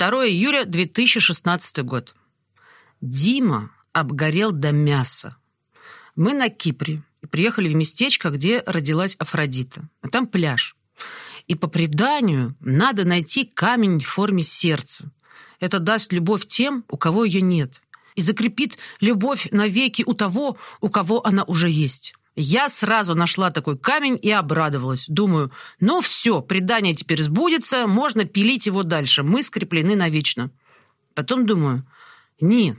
2 июля 2016 год. Дима обгорел до мяса. Мы на Кипре и приехали в местечко, где родилась Афродита. А там пляж. И по преданию надо найти камень в форме сердца. Это даст любовь тем, у кого ее нет. И закрепит любовь навеки у того, у кого она уже есть. Я сразу нашла такой камень и обрадовалась. Думаю, ну все, предание теперь сбудется, можно пилить его дальше. Мы скреплены навечно. Потом думаю, нет.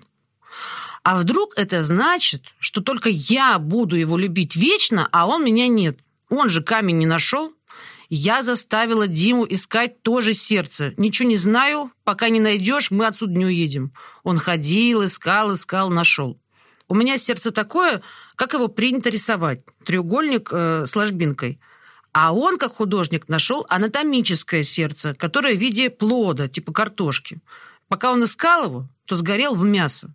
А вдруг это значит, что только я буду его любить вечно, а он меня нет? Он же камень не нашел. Я заставила Диму искать тоже сердце. Ничего не знаю, пока не найдешь, мы отсюда не уедем. Он ходил, искал, искал, нашел. У меня сердце такое, как его принято рисовать. Треугольник э, с ложбинкой. А он, как художник, нашел анатомическое сердце, которое в виде плода, типа картошки. Пока он искал его, то сгорел в мясо.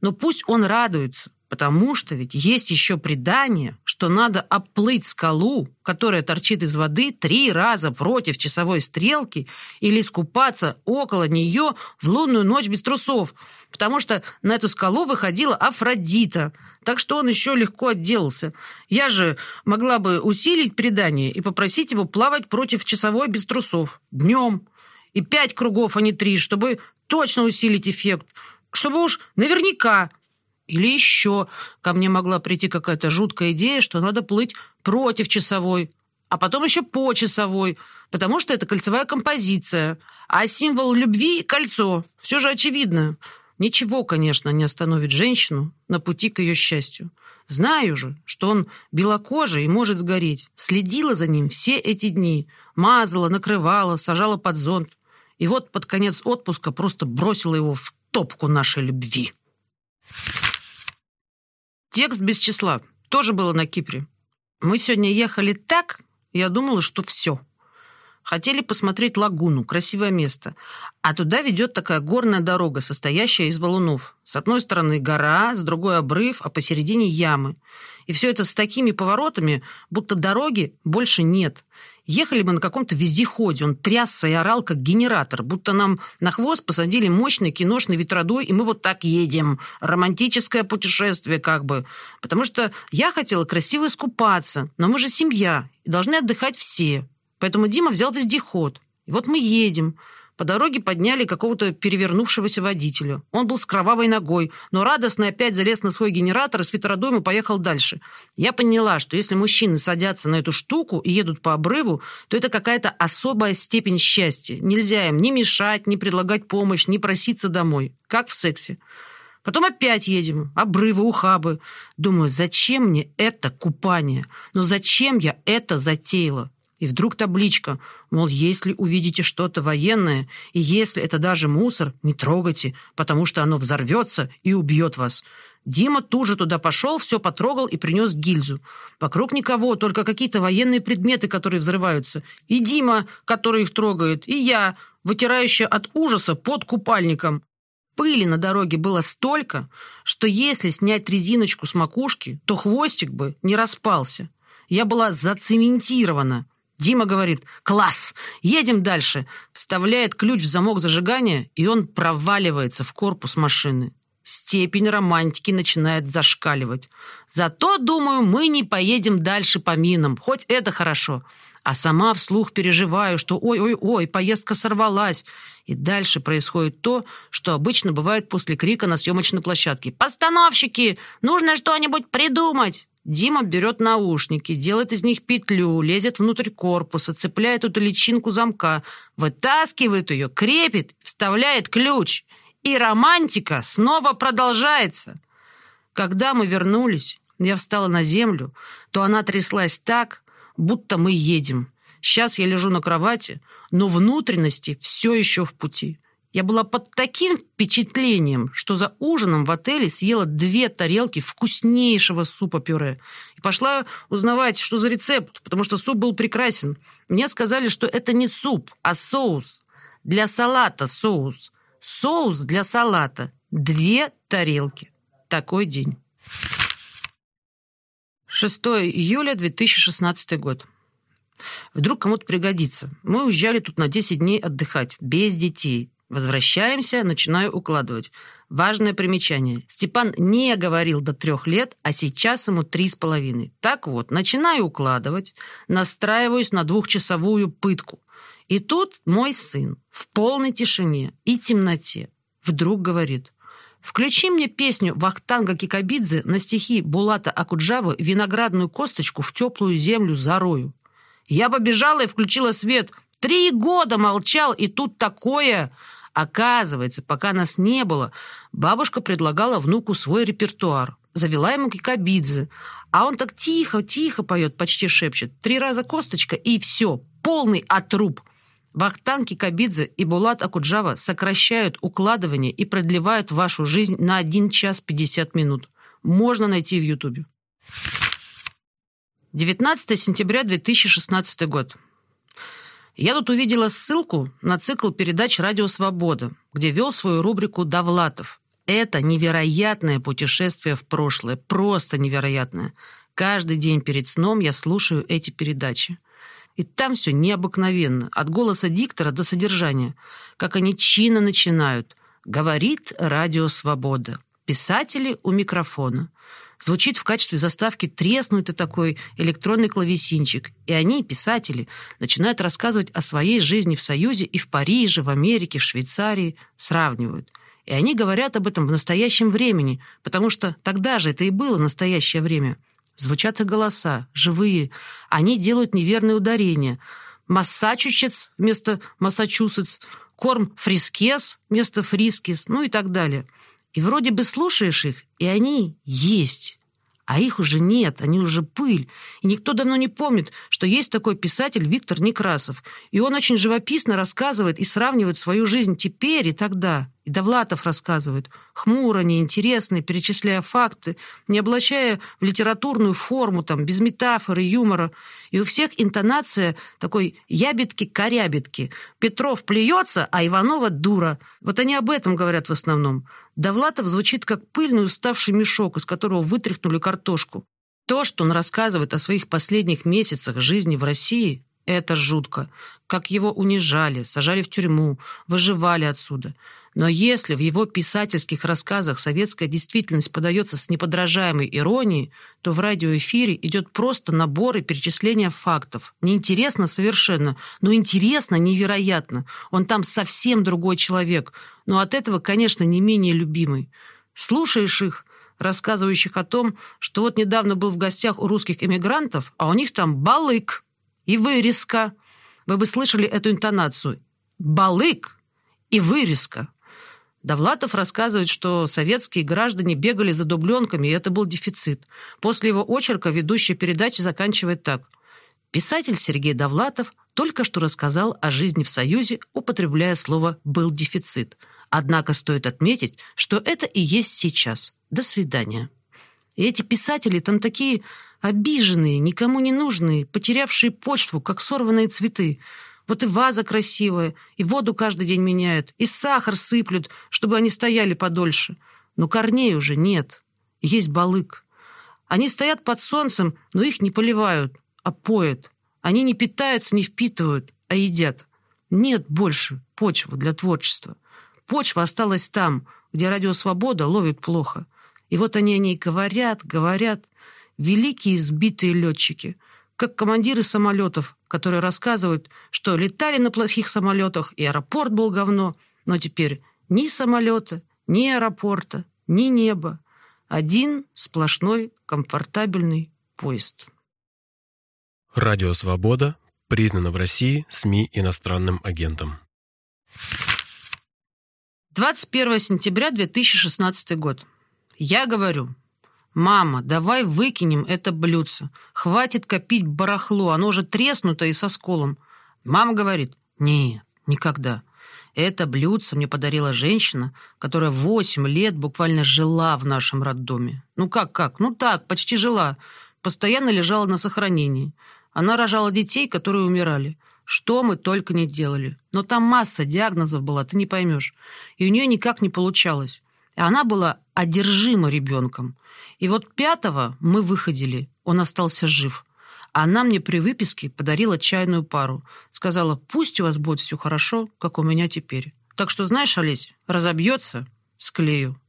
Но пусть он радуется, потому что ведь есть еще предание, что надо оплыть скалу, которая торчит из воды три раза против часовой стрелки или искупаться около нее в лунную ночь без трусов, потому что на эту скалу выходила Афродита, так что он еще легко отделался. Я же могла бы усилить предание и попросить его плавать против часовой без трусов днем. И пять кругов, а не три, чтобы точно усилить эффект – чтобы уж наверняка. Или еще ко мне могла прийти какая-то жуткая идея, что надо плыть против часовой, а потом еще по часовой, потому что это кольцевая композиция, а символ любви — кольцо. Все же очевидно. Ничего, конечно, не остановит женщину на пути к ее счастью. Знаю же, что он белокожий и может сгореть. Следила за ним все эти дни. Мазала, накрывала, сажала под зонт. И вот под конец отпуска просто бросила его в топку нашей любви. Текст без числа. Тоже было на Кипре. Мы сегодня ехали так, я думала, что все. Хотели посмотреть лагуну, красивое место. А туда ведет такая горная дорога, состоящая из валунов. С одной стороны гора, с другой обрыв, а посередине ямы. И все это с такими поворотами, будто дороги больше нет. Ехали мы на каком-то вездеходе, он трясся и орал, как генератор, будто нам на хвост посадили мощный киношный ветродой, и мы вот так едем. Романтическое путешествие как бы. Потому что я хотела красиво искупаться, но мы же семья, и должны отдыхать все. Поэтому Дима взял вездеход. И вот мы едем. По дороге подняли какого-то перевернувшегося водителя. Он был с кровавой ногой, но радостно опять залез на свой генератор и с ветродуем и поехал дальше. Я поняла, что если мужчины садятся на эту штуку и едут по обрыву, то это какая-то особая степень счастья. Нельзя им ни мешать, ни предлагать помощь, ни проситься домой. Как в сексе. Потом опять едем. Обрывы, ухабы. Думаю, зачем мне это купание? Но зачем я это затеяла? И вдруг табличка, мол, если увидите что-то военное, и если это даже мусор, не трогайте, потому что оно взорвется и убьет вас. Дима тут же туда пошел, все потрогал и принес гильзу. Вокруг никого, только какие-то военные предметы, которые взрываются. И Дима, который их трогает, и я, вытирающая от ужаса под купальником. Пыли на дороге было столько, что если снять резиночку с макушки, то хвостик бы не распался. Я была зацементирована. Дима говорит «Класс! Едем дальше!» Вставляет ключ в замок зажигания, и он проваливается в корпус машины. Степень романтики начинает зашкаливать. Зато, думаю, мы не поедем дальше по минам, хоть это хорошо. А сама вслух переживаю, что ой-ой-ой, поездка сорвалась. И дальше происходит то, что обычно бывает после крика на съемочной площадке. «Постановщики! Нужно что-нибудь придумать!» Дима берет наушники, делает из них петлю, лезет внутрь корпуса, цепляет эту личинку замка, вытаскивает ее, крепит, вставляет ключ. И романтика снова продолжается. Когда мы вернулись, я встала на землю, то она тряслась так, будто мы едем. Сейчас я лежу на кровати, но внутренности все еще в пути. Я была под таким впечатлением, что за ужином в отеле съела две тарелки вкуснейшего супа-пюре. И пошла узнавать, что за рецепт, потому что суп был прекрасен. Мне сказали, что это не суп, а соус. Для салата соус. Соус для салата. Две тарелки. Такой день. 6 июля 2016 год. Вдруг кому-то пригодится. Мы уезжали тут на 10 дней отдыхать, без детей. Возвращаемся, начинаю укладывать. Важное примечание. Степан не говорил до трех лет, а сейчас ему три с половиной. Так вот, начинаю укладывать, настраиваюсь на двухчасовую пытку. И тут мой сын в полной тишине и темноте вдруг говорит, «Включи мне песню Вахтанга Кикабидзе на стихи Булата Акуджавы «Виноградную косточку в теплую землю зарою». Я побежала и включила свет. Три года молчал, и тут такое... Оказывается, пока нас не было, бабушка предлагала внуку свой репертуар. Завела ему кикабидзе. А он так тихо-тихо поет, почти шепчет. Три раза косточка, и все. Полный отруб. Вахтан Кикабидзе и Булат Акуджава сокращают укладывание и продлевают вашу жизнь на 1 час 50 минут. Можно найти в Ютубе. 19 сентября 2016 год. Я тут увидела ссылку на цикл передач «Радио Свобода», где вел свою рубрику «Довлатов». Это невероятное путешествие в прошлое, просто невероятное. Каждый день перед сном я слушаю эти передачи. И там все необыкновенно, от голоса диктора до содержания. Как они чинно начинают. Говорит «Радио Свобода». Писатели у микрофона. Звучит в качестве заставки треснутый такой электронный клавесинчик. И они, писатели, начинают рассказывать о своей жизни в Союзе и в Париже, в Америке, в Швейцарии. Сравнивают. И они говорят об этом в настоящем времени, потому что тогда же это и было настоящее время. Звучат их голоса, живые. Они делают неверные ударения. Массачусетс вместо Массачусетс, корм фрискес вместо фрискес, ну и так далее. И вроде бы слушаешь их, и они есть. А их уже нет, они уже пыль. И никто давно не помнит, что есть такой писатель Виктор Некрасов. И он очень живописно рассказывает и сравнивает свою жизнь теперь и тогда. И Довлатов рассказывает. Хмуро, неинтересно, перечисляя факты, не облачая в литературную форму, там, без метафоры, юмора. И у всех интонация такой ябедки-корябедки. Петров плюется, а Иванова дура. Вот они об этом говорят в основном. Довлатов звучит как пыльный уставший мешок, из которого вытряхнули картошку. То, что он рассказывает о своих последних месяцах жизни в России, это жутко. Как его унижали, сажали в тюрьму, выживали отсюда. Но если в его писательских рассказах советская действительность подается с неподражаемой иронией, то в радиоэфире идет просто набор и перечисление фактов. Неинтересно совершенно, но интересно невероятно. Он там совсем другой человек, но от этого, конечно, не менее любимый. Слушаешь их, рассказывающих о том, что вот недавно был в гостях у русских эмигрантов, а у них там балык и вырезка. Вы бы слышали эту интонацию. Балык и вырезка. Довлатов рассказывает, что советские граждане бегали за дубленками, и это был дефицит. После его очерка ведущая передачи заканчивает так. Писатель Сергей Довлатов только что рассказал о жизни в Союзе, употребляя слово «был дефицит». Однако стоит отметить, что это и есть сейчас. До свидания. И эти писатели там такие обиженные, никому не нужные, потерявшие почву, как сорванные цветы. Вот и ваза красивая, и воду каждый день меняют, и сахар сыплют, чтобы они стояли подольше. Но корней уже нет. Есть балык. Они стоят под солнцем, но их не поливают, а поят. Они не питаются, не впитывают, а едят. Нет больше почвы для творчества. Почва осталась там, где радио «Свобода» ловит плохо. И вот они о ней говорят, говорят. Великие сбитые летчики — как командиры самолетов, которые рассказывают, что летали на плохих самолетах, и аэропорт был говно, но теперь ни самолета, ни аэропорта, ни неба. Один сплошной комфортабельный поезд. Радио «Свобода» признано в России СМИ иностранным агентом. 21 сентября 2016 год. Я говорю, «Мама, давай выкинем это блюдце. Хватит копить барахло, оно уже треснуто и со сколом». Мама говорит, «Нет, никогда. Это блюдце мне подарила женщина, которая восемь лет буквально жила в нашем роддоме. Ну как-как? Ну так, почти жила. Постоянно лежала на сохранении. Она рожала детей, которые умирали. Что мы только не делали. Но там масса диагнозов была, ты не поймешь. И у нее никак не получалось. И она была одержима ребенком. И вот пятого мы выходили, он остался жив. Она мне при выписке подарила чайную пару. Сказала, пусть у вас будет все хорошо, как у меня теперь. Так что, знаешь, Олесь, разобьется, склею.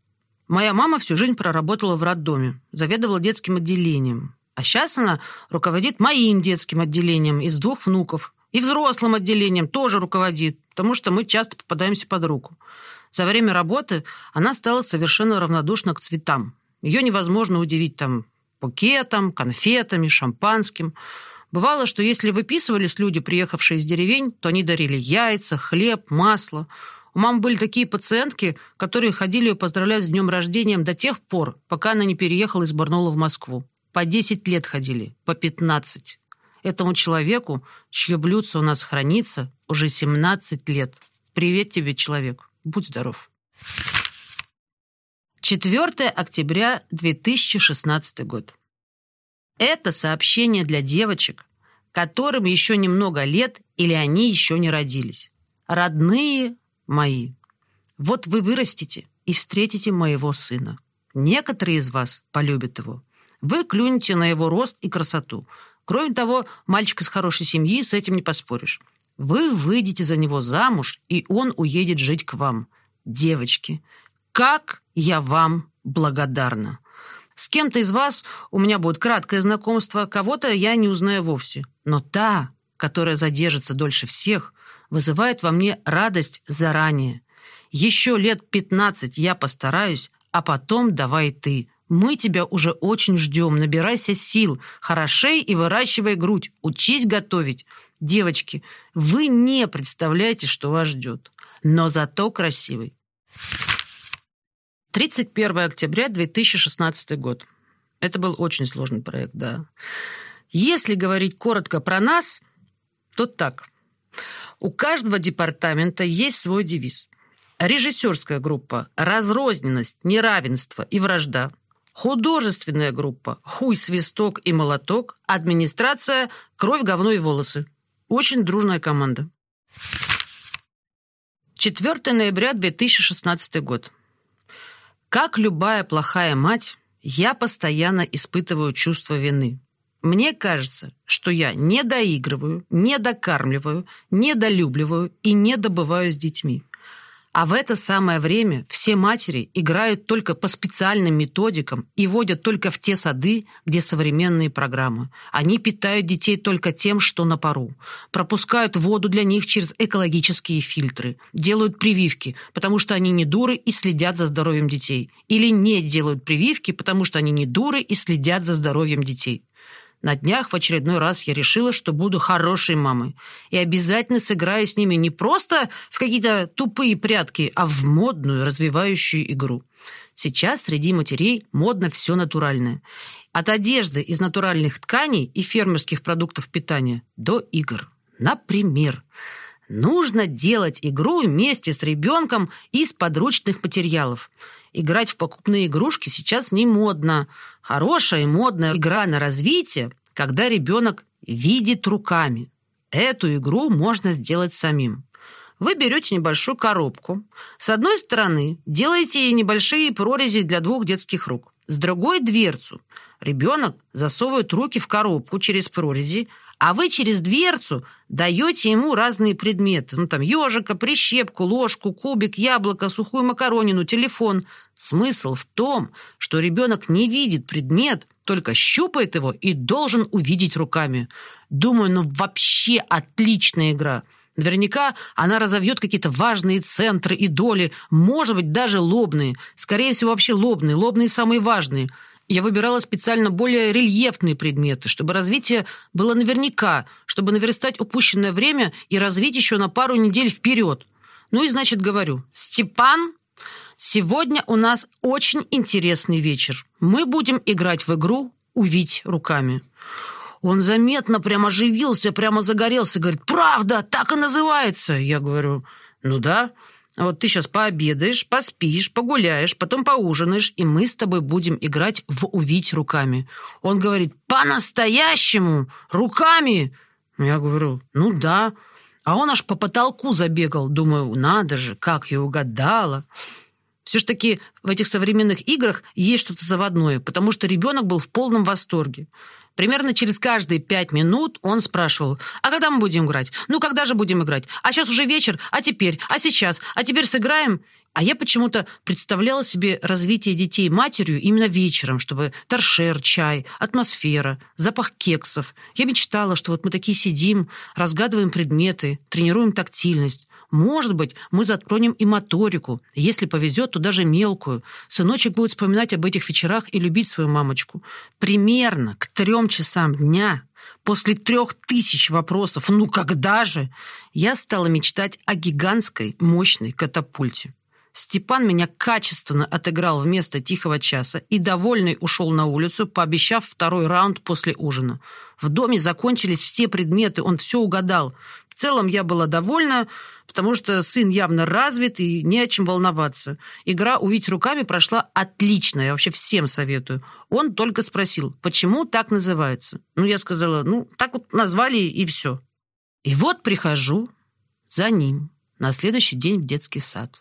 Моя мама всю жизнь проработала в роддоме, заведовала детским отделением. А сейчас она руководит моим детским отделением из двух внуков. И взрослым отделением тоже руководит, потому что мы часто попадаемся под руку. За время работы она стала совершенно равнодушна к цветам. Ее невозможно удивить там букетом, конфетами, шампанским. Бывало, что если выписывались люди, приехавшие из деревень, то они дарили яйца, хлеб, масло. У мамы были такие пациентки, которые ходили ее поздравлять с днем рождения до тех пор, пока она не переехала из Барнаула в Москву. По 10 лет ходили, по 15. Этому человеку, чье блюдце у нас хранится, уже 17 лет. Привет тебе, человек. Будь здоров. 4 октября 2016 год. Это сообщение для девочек, которым еще немного лет или они еще не родились. Родные мои, вот вы вырастете и встретите моего сына. Некоторые из вас полюбят его. Вы клюнете на его рост и красоту. Кроме того, мальчик из хорошей семьи, с этим не поспоришь. Вы выйдете за него замуж, и он уедет жить к вам. Девочки, как я вам благодарна. С кем-то из вас у меня будет краткое знакомство, кого-то я не узнаю вовсе. Но та, которая задержится дольше всех, вызывает во мне радость заранее. Еще лет пятнадцать я постараюсь, а потом давай ты. Мы тебя уже очень ждем. Набирайся сил, хорошей и выращивай грудь. Учись готовить. Девочки, вы не представляете, что вас ждет. Но зато красивый. 31 октября 2016 год. Это был очень сложный проект, да. Если говорить коротко про нас, то так. У каждого департамента есть свой девиз. Режиссерская группа «Разрозненность, неравенство и вражда». Художественная группа «Хуй, свисток и молоток». Администрация «Кровь, говно и волосы». Очень дружная команда. 4 ноября 2016 год. Как любая плохая мать, я постоянно испытываю чувство вины. Мне кажется, что я не доигрываю, не докармливаю, не долюбливаю и не добываю с детьми. А в это самое время все матери играют только по специальным методикам и водят только в те сады, где современные программы. Они питают детей только тем, что на пару. Пропускают воду для них через экологические фильтры. Делают прививки, потому что они не дуры и следят за здоровьем детей. Или не делают прививки, потому что они не дуры и следят за здоровьем детей. На днях в очередной раз я решила, что буду хорошей мамой. И обязательно сыграю с ними не просто в какие-то тупые прятки, а в модную, развивающую игру. Сейчас среди матерей модно все натуральное. От одежды из натуральных тканей и фермерских продуктов питания до игр. Например, нужно делать игру вместе с ребенком из подручных материалов – Играть в покупные игрушки сейчас не модно. Хорошая и модная игра на развитие, когда ребенок видит руками. Эту игру можно сделать самим. Вы берете небольшую коробку. С одной стороны делаете небольшие прорези для двух детских рук. С другой – дверцу. Ребенок засовывает руки в коробку через прорези, а вы через дверцу даете ему разные предметы. Ну, там, ежика, прищепку, ложку, кубик, яблоко, сухую макаронину, телефон. Смысл в том, что ребенок не видит предмет, только щупает его и должен увидеть руками. Думаю, ну вообще отличная игра. Наверняка она разовьет какие-то важные центры и доли, может быть, даже лобные. Скорее всего, вообще лобные. Лобные самые важные – я выбирала специально более рельефные предметы, чтобы развитие было наверняка, чтобы наверстать упущенное время и развить еще на пару недель вперед. Ну и, значит, говорю, Степан, сегодня у нас очень интересный вечер. Мы будем играть в игру «Увить руками». Он заметно прямо оживился, прямо загорелся, говорит, «Правда, так и называется!» Я говорю, «Ну да». Вот ты сейчас пообедаешь, поспишь, погуляешь, потом поужинаешь, и мы с тобой будем играть в «Увить руками». Он говорит, по-настоящему? Руками? Я говорю, ну да. А он аж по потолку забегал. Думаю, надо же, как я угадала. Все ж таки в этих современных играх есть что-то заводное, потому что ребенок был в полном восторге. Примерно через каждые пять минут он спрашивал, а когда мы будем играть? Ну, когда же будем играть? А сейчас уже вечер, а теперь? А сейчас? А теперь сыграем? А я почему-то представляла себе развитие детей матерью именно вечером, чтобы торшер, чай, атмосфера, запах кексов. Я мечтала, что вот мы такие сидим, разгадываем предметы, тренируем тактильность. Может быть, мы затронем и моторику. Если повезет, то даже мелкую. Сыночек будет вспоминать об этих вечерах и любить свою мамочку. Примерно к трем часам дня, после трех тысяч вопросов «ну когда же?», я стала мечтать о гигантской мощной катапульте. Степан меня качественно отыграл вместо тихого часа и, довольный, ушел на улицу, пообещав второй раунд после ужина. В доме закончились все предметы, он все угадал. В целом я была довольна, потому что сын явно развит и не о чем волноваться. Игра «Увидеть руками» прошла отлично, я вообще всем советую. Он только спросил, почему так называется. Ну, я сказала, ну, так вот назвали и все. И вот прихожу за ним на следующий день в детский сад.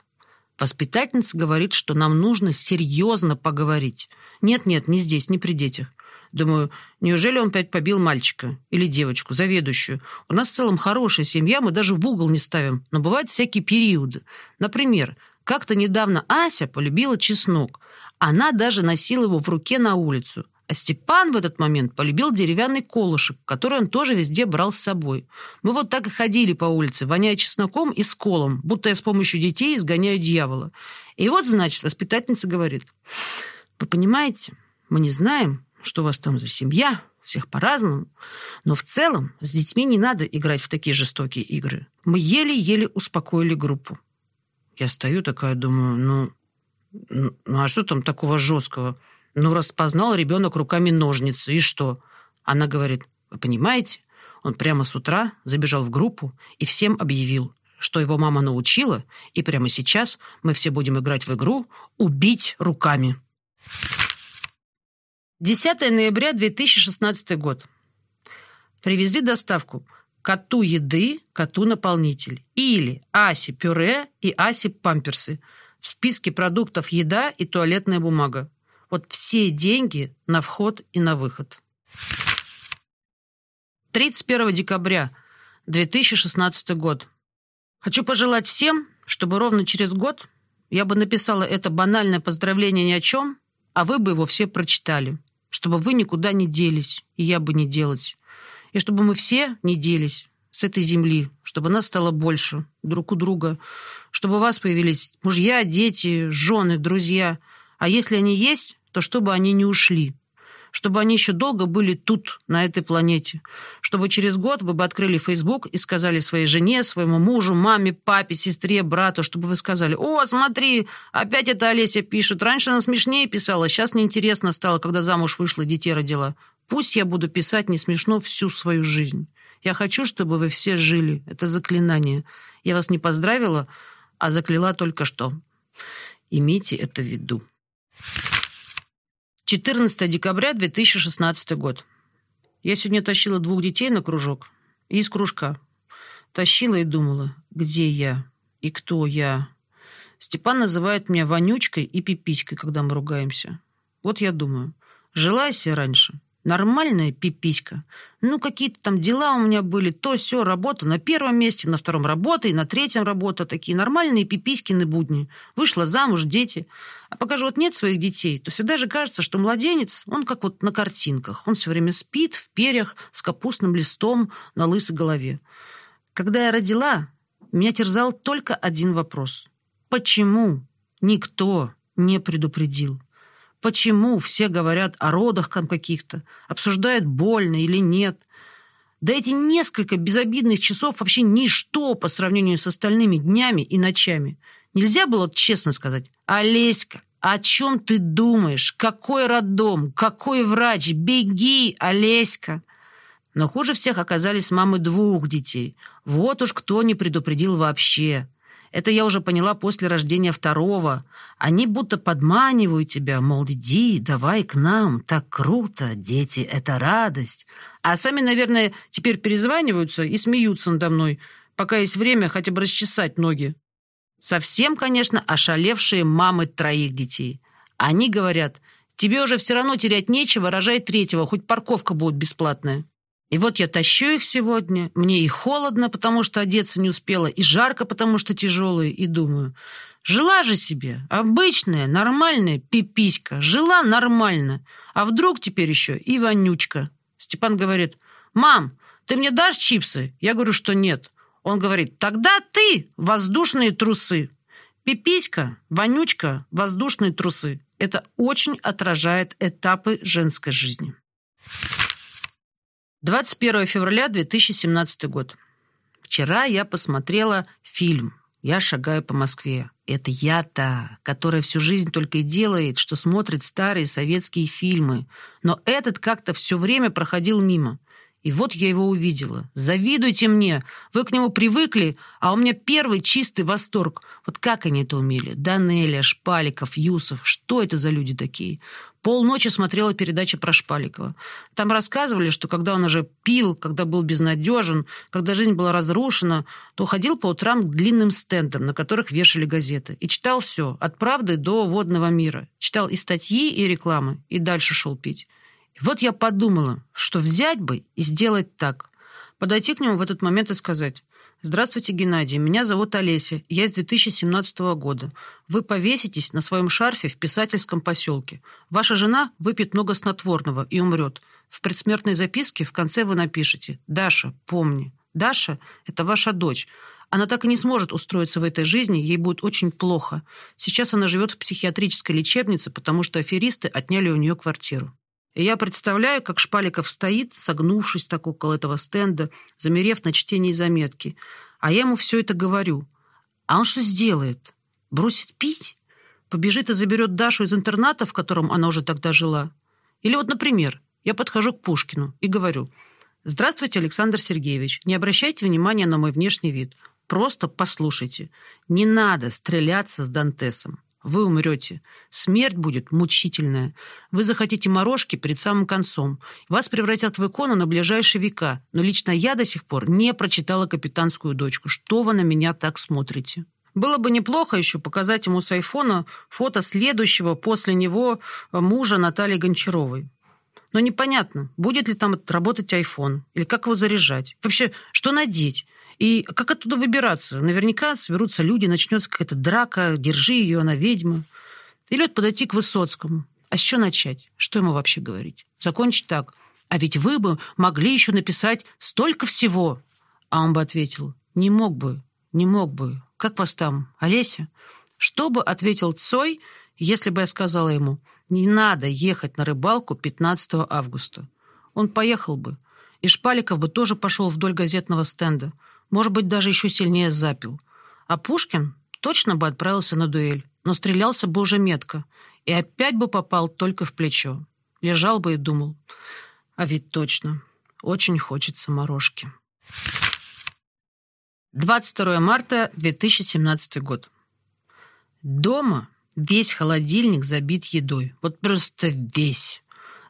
Воспитательница говорит, что нам нужно серьезно поговорить. Нет-нет, не здесь, не при детях. Думаю, неужели он опять побил мальчика или девочку, заведующую? У нас в целом хорошая семья, мы даже в угол не ставим, но бывают всякие периоды. Например, как-то недавно Ася полюбила чеснок. Она даже носила его в руке на улицу. А Степан в этот момент полюбил деревянный колышек, который он тоже везде брал с собой. Мы вот так и ходили по улице, воняя чесноком и сколом, будто я с помощью детей изгоняю дьявола. И вот, значит, воспитательница говорит, вы понимаете, мы не знаем, что у вас там за семья, всех по-разному, но в целом с детьми не надо играть в такие жестокие игры. Мы еле-еле успокоили группу. Я стою такая, думаю, ну, ну а что там такого жесткого? Ну, распознал ребенок руками ножницы. И что? Она говорит, вы понимаете, он прямо с утра забежал в группу и всем объявил, что его мама научила, и прямо сейчас мы все будем играть в игру «Убить руками». 10 ноября 2016 год. Привезли доставку коту еды, коту наполнитель. Или Асе пюре и Асе памперсы. В списке продуктов еда и туалетная бумага. Вот все деньги на вход и на выход. 31 декабря 2016 год. Хочу пожелать всем, чтобы ровно через год я бы написала это банальное поздравление ни о чем, а вы бы его все прочитали. Чтобы вы никуда не делись, и я бы не делать. И чтобы мы все не делись с этой земли, чтобы нас стало больше друг у друга, чтобы у вас появились мужья, дети, жены, друзья. А если они есть, то чтобы они не ушли, чтобы они еще долго были тут, на этой планете, чтобы через год вы бы открыли Facebook и сказали своей жене, своему мужу, маме, папе, сестре, брату, чтобы вы сказали, «О, смотри, опять эта Олеся пишет. Раньше она смешнее писала, сейчас неинтересно стало, когда замуж вышла, детей родила. Пусть я буду писать не смешно всю свою жизнь. Я хочу, чтобы вы все жили. Это заклинание. Я вас не поздравила, а закляла только что. Имейте это в виду». 14 декабря 2016 год. Я сегодня тащила двух детей на кружок. Из кружка. Тащила и думала, где я и кто я. Степан называет меня вонючкой и пиписькой, когда мы ругаемся. Вот я думаю, жила я себе раньше, Нормальная пиписька. Ну, какие-то там дела у меня были, то все работа на первом месте, на втором работа и на третьем работа. Такие нормальные пиписькины будни. Вышла замуж, дети. А пока же вот нет своих детей, то всегда же кажется, что младенец, он как вот на картинках. Он все время спит в перьях с капустным листом на лысой голове. Когда я родила, меня терзал только один вопрос. Почему никто не предупредил? Почему все говорят о родах каких-то, обсуждают, больно или нет? Да эти несколько безобидных часов вообще ничто по сравнению с остальными днями и ночами. Нельзя было честно сказать, «Олеська, о чем ты думаешь? Какой роддом? Какой врач? Беги, Олеська!» Но хуже всех оказались мамы двух детей. Вот уж кто не предупредил вообще. Это я уже поняла после рождения второго. Они будто подманивают тебя, мол, иди, давай к нам, так круто, дети — это радость. А сами, наверное, теперь перезваниваются и смеются надо мной, пока есть время хотя бы расчесать ноги. Совсем, конечно, ошалевшие мамы троих детей. Они говорят, Тебе уже все равно терять нечего, рожай третьего, хоть парковка будет бесплатная. И вот я тащу их сегодня, мне и холодно, потому что одеться не успела, и жарко, потому что тяжелые, и думаю, жила же себе, обычная, нормальная пиписька, жила нормально, а вдруг теперь еще и вонючка. Степан говорит, мам, ты мне дашь чипсы? Я говорю, что нет. Он говорит, тогда ты воздушные трусы. Пиписька, вонючка, воздушные трусы. Это очень отражает этапы женской жизни. 21 февраля 2017 год. Вчера я посмотрела фильм «Я шагаю по Москве». Это я-то, которая всю жизнь только и делает, что смотрит старые советские фильмы. Но этот как-то все время проходил мимо. И вот я его увидела. Завидуйте мне. Вы к нему привыкли, а у меня первый чистый восторг. Вот как они это умели? Данеля, Шпаликов, Юсов. Что это за люди такие? Полночи смотрела передачи про Шпаликова. Там рассказывали, что когда он уже пил, когда был безнадежен, когда жизнь была разрушена, то ходил по утрам к длинным стендам, на которых вешали газеты. И читал все, от правды до водного мира. Читал и статьи, и рекламы, и дальше шел пить. Вот я подумала, что взять бы и сделать так. Подойти к нему в этот момент и сказать, «Здравствуйте, Геннадий, меня зовут Олеся, я с 2017 года. Вы повеситесь на своем шарфе в писательском поселке. Ваша жена выпьет много снотворного и умрет. В предсмертной записке в конце вы напишете «Даша, помни». Даша – это ваша дочь. Она так и не сможет устроиться в этой жизни, ей будет очень плохо. Сейчас она живет в психиатрической лечебнице, потому что аферисты отняли у нее квартиру. И я представляю, как Шпаликов стоит, согнувшись так около этого стенда, замерев на чтении заметки. А я ему все это говорю. А он что сделает? Бросит пить? Побежит и заберет Дашу из интерната, в котором она уже тогда жила? Или вот, например, я подхожу к Пушкину и говорю, «Здравствуйте, Александр Сергеевич. Не обращайте внимания на мой внешний вид. Просто послушайте. Не надо стреляться с Дантесом. Вы умрете. Смерть будет мучительная. Вы захотите морожки перед самым концом. Вас превратят в икону на ближайшие века. Но лично я до сих пор не прочитала «Капитанскую дочку». Что вы на меня так смотрите? Было бы неплохо еще показать ему с айфона фото следующего после него мужа Натальи Гончаровой. Но непонятно, будет ли там работать айфон, или как его заряжать. Вообще, что надеть? И как оттуда выбираться? Наверняка соберутся люди, начнется какая-то драка, держи ее, она ведьма. Или вот подойти к Высоцкому. А с чего начать? Что ему вообще говорить? Закончить так. А ведь вы бы могли еще написать столько всего. А он бы ответил, не мог бы, не мог бы. Как вас там, Олеся? Что бы ответил Цой, если бы я сказала ему, не надо ехать на рыбалку 15 августа? Он поехал бы. И Шпаликов бы тоже пошел вдоль газетного стенда. Может быть, даже еще сильнее запил. А Пушкин точно бы отправился на дуэль, но стрелялся бы уже метко и опять бы попал только в плечо. Лежал бы и думал. А ведь точно, очень хочется морожки. 22 марта 2017 год. Дома весь холодильник забит едой. Вот просто весь.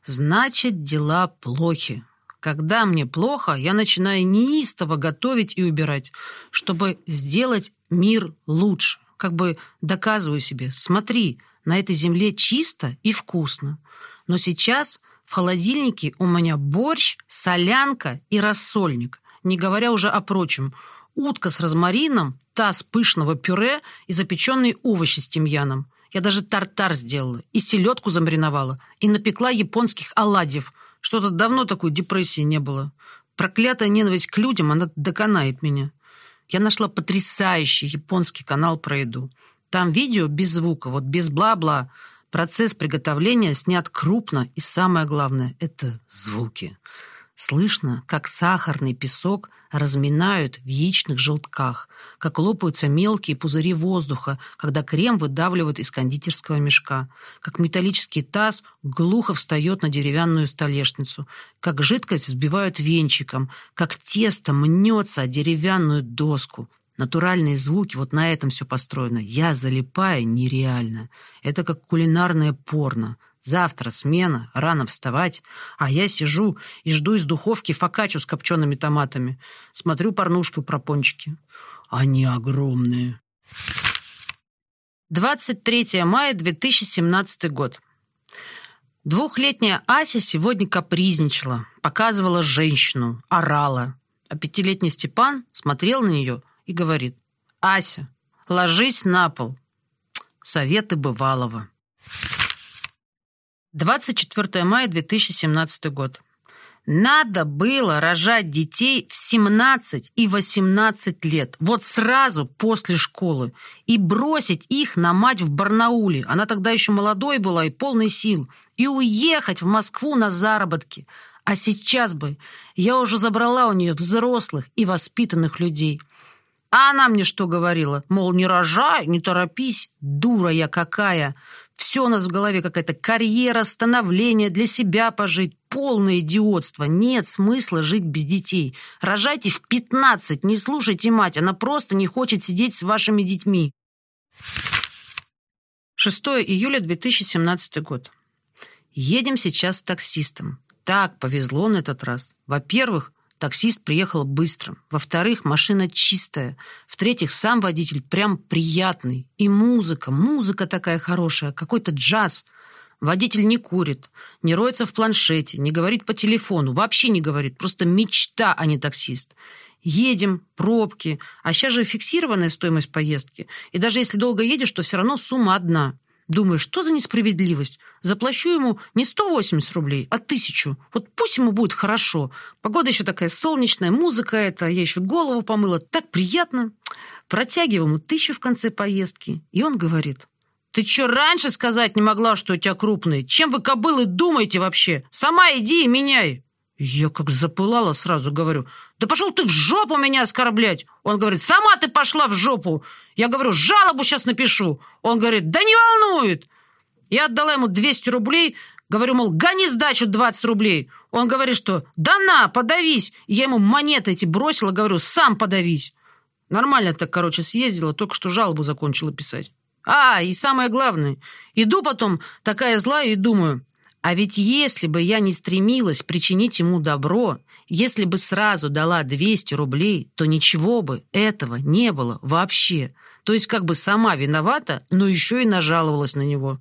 Значит, дела плохи. Когда мне плохо, я начинаю неистово готовить и убирать, чтобы сделать мир лучше. Как бы доказываю себе, смотри, на этой земле чисто и вкусно. Но сейчас в холодильнике у меня борщ, солянка и рассольник, не говоря уже о прочем. Утка с розмарином, таз пышного пюре и запеченные овощи с тимьяном. Я даже тартар сделала, и селедку замариновала, и напекла японских оладьев – что-то давно такой депрессии не было. Проклятая ненависть к людям, она доконает меня. Я нашла потрясающий японский канал про еду. Там видео без звука, вот без бла-бла. Процесс приготовления снят крупно, и самое главное — это звуки. Слышно, как сахарный песок разминают в яичных желтках, как лопаются мелкие пузыри воздуха, когда крем выдавливают из кондитерского мешка, как металлический таз глухо встает на деревянную столешницу, как жидкость взбивают венчиком, как тесто мнется о деревянную доску. Натуральные звуки, вот на этом все построено. Я залипаю нереально. Это как кулинарное порно. Завтра смена, рано вставать, а я сижу и жду из духовки фокаччу с копчеными томатами. Смотрю порнушку про пончики. Они огромные. 23 мая 2017 год. Двухлетняя Ася сегодня капризничала, показывала женщину, орала. А пятилетний Степан смотрел на нее и говорит, «Ася, ложись на пол». Советы бывалого. 24 мая 2017 год. Надо было рожать детей в 17 и 18 лет, вот сразу после школы, и бросить их на мать в Барнауле. Она тогда еще молодой была и полной сил. И уехать в Москву на заработки. А сейчас бы я уже забрала у нее взрослых и воспитанных людей. А она мне что говорила? Мол, не рожай, не торопись. Дура я какая. Все у нас в голове какая-то карьера, становление, для себя пожить. Полное идиотство. Нет смысла жить без детей. Рожайте в 15, не слушайте мать. Она просто не хочет сидеть с вашими детьми. 6 июля 2017 год. Едем сейчас с таксистом. Так повезло на этот раз. Во-первых, Таксист приехал быстро. Во-вторых, машина чистая. В-третьих, сам водитель прям приятный. И музыка, музыка такая хорошая, какой-то джаз. Водитель не курит, не роется в планшете, не говорит по телефону, вообще не говорит, просто мечта, а не таксист. Едем, пробки, а сейчас же фиксированная стоимость поездки. И даже если долго едешь, то все равно сумма одна – Думаю, что за несправедливость? Заплачу ему не 180 рублей, а тысячу. Вот пусть ему будет хорошо. Погода еще такая солнечная, музыка эта, я еще голову помыла. Так приятно. Протягиваю ему тысячу в конце поездки. И он говорит, ты что, раньше сказать не могла, что у тебя крупные? Чем вы, кобылы, думаете вообще? Сама иди и меняй. Я как запылала, сразу говорю, да пошел ты в жопу меня оскорблять. Он говорит, сама ты пошла в жопу. Я говорю, жалобу сейчас напишу. Он говорит, да не волнует. Я отдала ему 200 рублей, говорю, мол, гони сдачу 20 рублей. Он говорит, что да на, подавись. я ему монеты эти бросила, говорю, сам подавись. Нормально так, короче, съездила, только что жалобу закончила писать. А, и самое главное, иду потом такая злая и думаю, а ведь если бы я не стремилась причинить ему добро, если бы сразу дала 200 рублей, то ничего бы этого не было вообще. То есть как бы сама виновата, но еще и нажаловалась на него.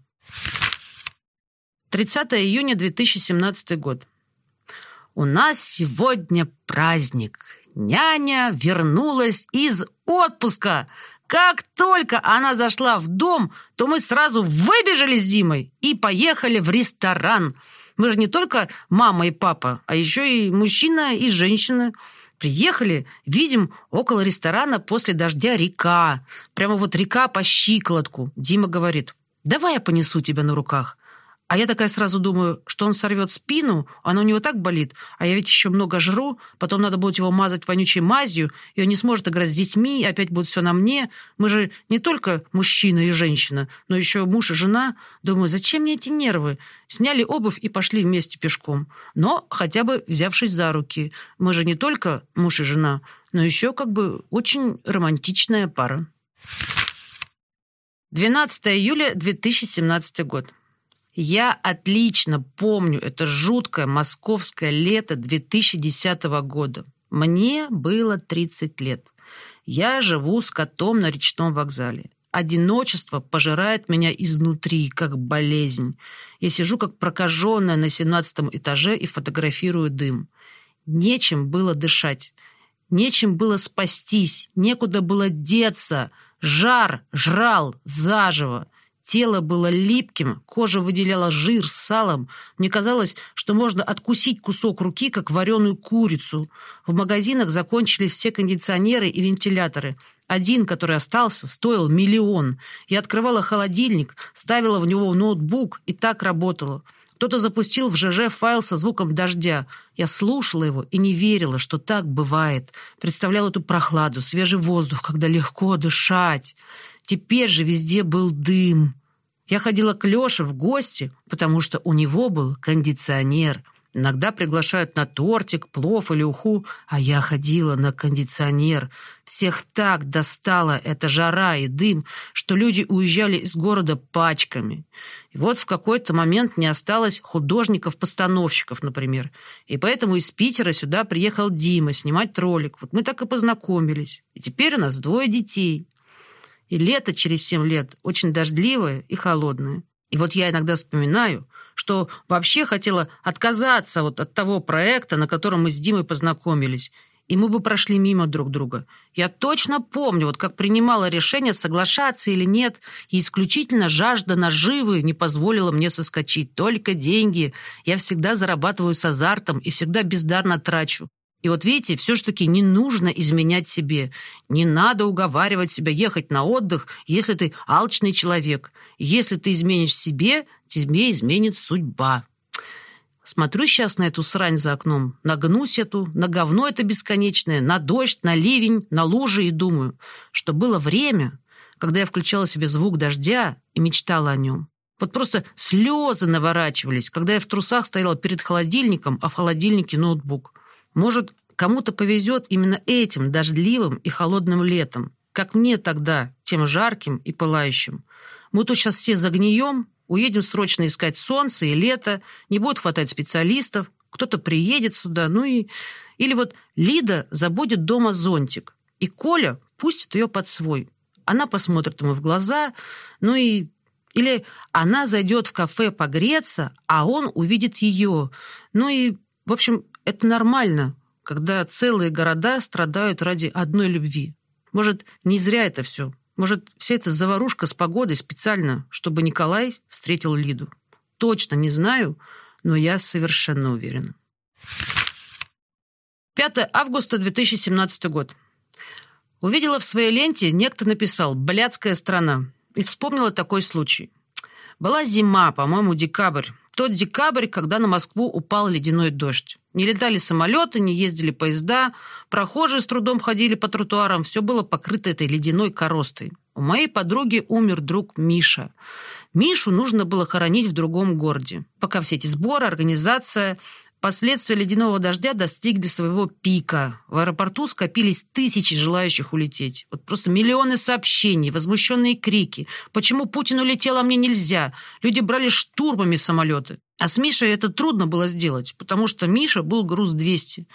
30 июня 2017 год. У нас сегодня праздник. Няня вернулась из отпуска. Как только она зашла в дом, то мы сразу выбежали с Димой и поехали в ресторан. Мы же не только мама и папа, а еще и мужчина и женщина. Приехали, видим, около ресторана после дождя река. Прямо вот река по щиколотку. Дима говорит, давай я понесу тебя на руках. А я такая сразу думаю, что он сорвет спину, она у него так болит, а я ведь еще много жру, потом надо будет его мазать вонючей мазью, и он не сможет играть с детьми, и опять будет все на мне. Мы же не только мужчина и женщина, но еще муж и жена. Думаю, зачем мне эти нервы? Сняли обувь и пошли вместе пешком. Но хотя бы взявшись за руки. Мы же не только муж и жена, но еще как бы очень романтичная пара. 12 июля 2017 год. Я отлично помню это жуткое московское лето 2010 года. Мне было 30 лет. Я живу с котом на речном вокзале. Одиночество пожирает меня изнутри, как болезнь. Я сижу, как прокаженная на 17 этаже и фотографирую дым. Нечем было дышать. Нечем было спастись. Некуда было деться. Жар жрал заживо. Тело было липким, кожа выделяла жир с салом. Мне казалось, что можно откусить кусок руки, как вареную курицу. В магазинах закончились все кондиционеры и вентиляторы. Один, который остался, стоил миллион. Я открывала холодильник, ставила в него ноутбук и так работала. Кто-то запустил в ЖЖ файл со звуком дождя. Я слушала его и не верила, что так бывает. Представляла эту прохладу, свежий воздух, когда легко дышать. Теперь же везде был дым. Я ходила к Лёше в гости, потому что у него был кондиционер. Иногда приглашают на тортик, плов или уху, а я ходила на кондиционер. Всех так достала эта жара и дым, что люди уезжали из города пачками. И вот в какой-то момент не осталось художников-постановщиков, например. И поэтому из Питера сюда приехал Дима снимать ролик. Вот мы так и познакомились. И теперь у нас двое детей. И лето через семь лет очень дождливое и холодное. И вот я иногда вспоминаю, что вообще хотела отказаться вот от того проекта, на котором мы с Димой познакомились и мы бы прошли мимо друг друга. Я точно помню, вот как принимала решение, соглашаться или нет, и исключительно жажда наживы не позволила мне соскочить. Только деньги. Я всегда зарабатываю с азартом и всегда бездарно трачу. И вот видите, все ж таки не нужно изменять себе. Не надо уговаривать себя ехать на отдых, если ты алчный человек. Если ты изменишь себе, тебе изменит судьба. Смотрю сейчас на эту срань за окном, нагнусь эту, на говно это бесконечное, на дождь, на ливень, на лужи и думаю, что было время, когда я включала себе звук дождя и мечтала о нем. Вот просто слезы наворачивались, когда я в трусах стояла перед холодильником, а в холодильнике ноутбук. Может, кому-то повезет именно этим дождливым и холодным летом, как мне тогда, тем жарким и пылающим. Мы тут сейчас все загнием, Уедем срочно искать солнце и лето, не будет хватать специалистов, кто-то приедет сюда, ну и... Или вот Лида забудет дома зонтик, и Коля пустит ее под свой. Она посмотрит ему в глаза, ну и... Или она зайдет в кафе погреться, а он увидит ее. Ну и, в общем, это нормально, когда целые города страдают ради одной любви. Может, не зря это все. Может, вся эта заварушка с погодой специально, чтобы Николай встретил Лиду? Точно не знаю, но я совершенно уверена. 5 августа 2017 год. Увидела в своей ленте, некто написал «Блядская страна» и вспомнила такой случай. Была зима, по-моему, декабрь. Тот декабрь, когда на Москву упал ледяной дождь. Не летали самолеты, не ездили поезда, прохожие с трудом ходили по тротуарам, все было покрыто этой ледяной коростой. У моей подруги умер друг Миша. Мишу нужно было хоронить в другом городе. Пока все эти сборы, организация, Последствия ледяного дождя достигли своего пика. В аэропорту скопились тысячи желающих улететь. Вот просто миллионы сообщений, возмущенные крики. Почему Путин улетел, а мне нельзя? Люди брали штурмами самолеты. А с Мишей это трудно было сделать, потому что Миша был груз 200.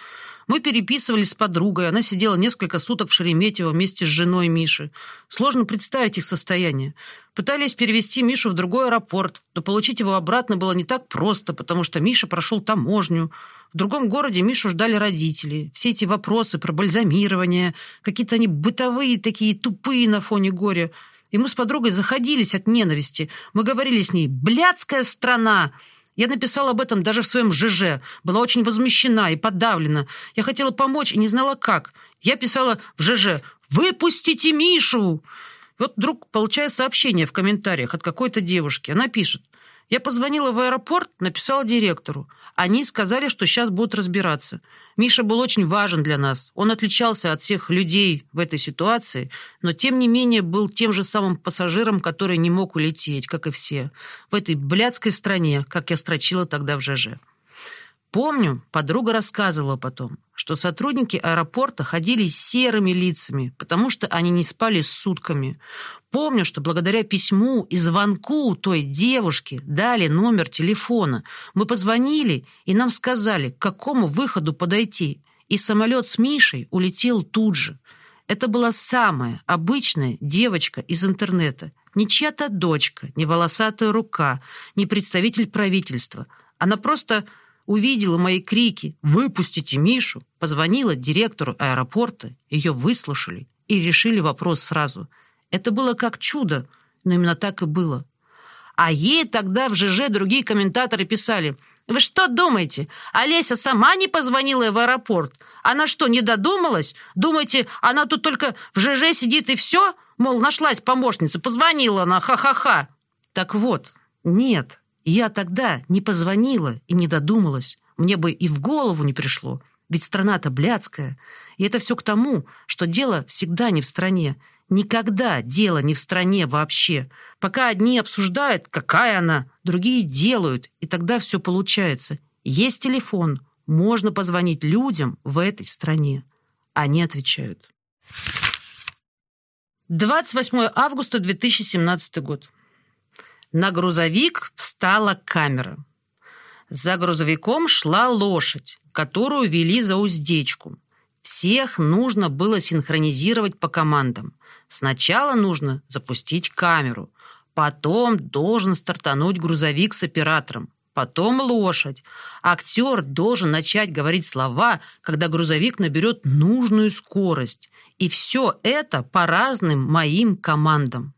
Мы переписывались с подругой, она сидела несколько суток в Шереметьево вместе с женой Миши. Сложно представить их состояние. Пытались перевести Мишу в другой аэропорт, но получить его обратно было не так просто, потому что Миша прошел таможню. В другом городе Мишу ждали родители. Все эти вопросы про бальзамирование, какие-то они бытовые такие, тупые на фоне горя. И мы с подругой заходились от ненависти. Мы говорили с ней «блядская страна!» Я написала об этом даже в своем ЖЖ. Была очень возмущена и подавлена. Я хотела помочь и не знала как. Я писала в ЖЖ «Выпустите Мишу!» Вот вдруг получаю сообщение в комментариях от какой-то девушки. Она пишет я позвонила в аэропорт, написала директору. Они сказали, что сейчас будут разбираться. Миша был очень важен для нас. Он отличался от всех людей в этой ситуации, но тем не менее был тем же самым пассажиром, который не мог улететь, как и все. В этой блядской стране, как я строчила тогда в ЖЖ. Помню, подруга рассказывала потом, что сотрудники аэропорта ходили с серыми лицами, потому что они не спали сутками. Помню, что благодаря письму и звонку той девушки дали номер телефона. Мы позвонили, и нам сказали, к какому выходу подойти. И самолет с Мишей улетел тут же. Это была самая обычная девочка из интернета. Не чья-то дочка, не волосатая рука, не представитель правительства. Она просто увидела мои крики «Выпустите Мишу!», позвонила директору аэропорта, ее выслушали и решили вопрос сразу. Это было как чудо, но именно так и было. А ей тогда в ЖЖ другие комментаторы писали «Вы что думаете, Олеся сама не позвонила в аэропорт? Она что, не додумалась? Думаете, она тут только в ЖЖ сидит и все? Мол, нашлась помощница, позвонила она, ха-ха-ха». Так вот, нет, я тогда не позвонила и не додумалась. Мне бы и в голову не пришло. Ведь страна-то блядская. И это все к тому, что дело всегда не в стране. Никогда дело не в стране вообще. Пока одни обсуждают, какая она, другие делают. И тогда все получается. Есть телефон, можно позвонить людям в этой стране. Они отвечают. 28 августа 2017 год. На грузовик встала камера. За грузовиком шла лошадь, которую вели за уздечку. Всех нужно было синхронизировать по командам. Сначала нужно запустить камеру, потом должен стартануть грузовик с оператором. потом лошадь. Актер должен начать говорить слова, когда грузовик наберет нужную скорость. И все это по разным моим командам.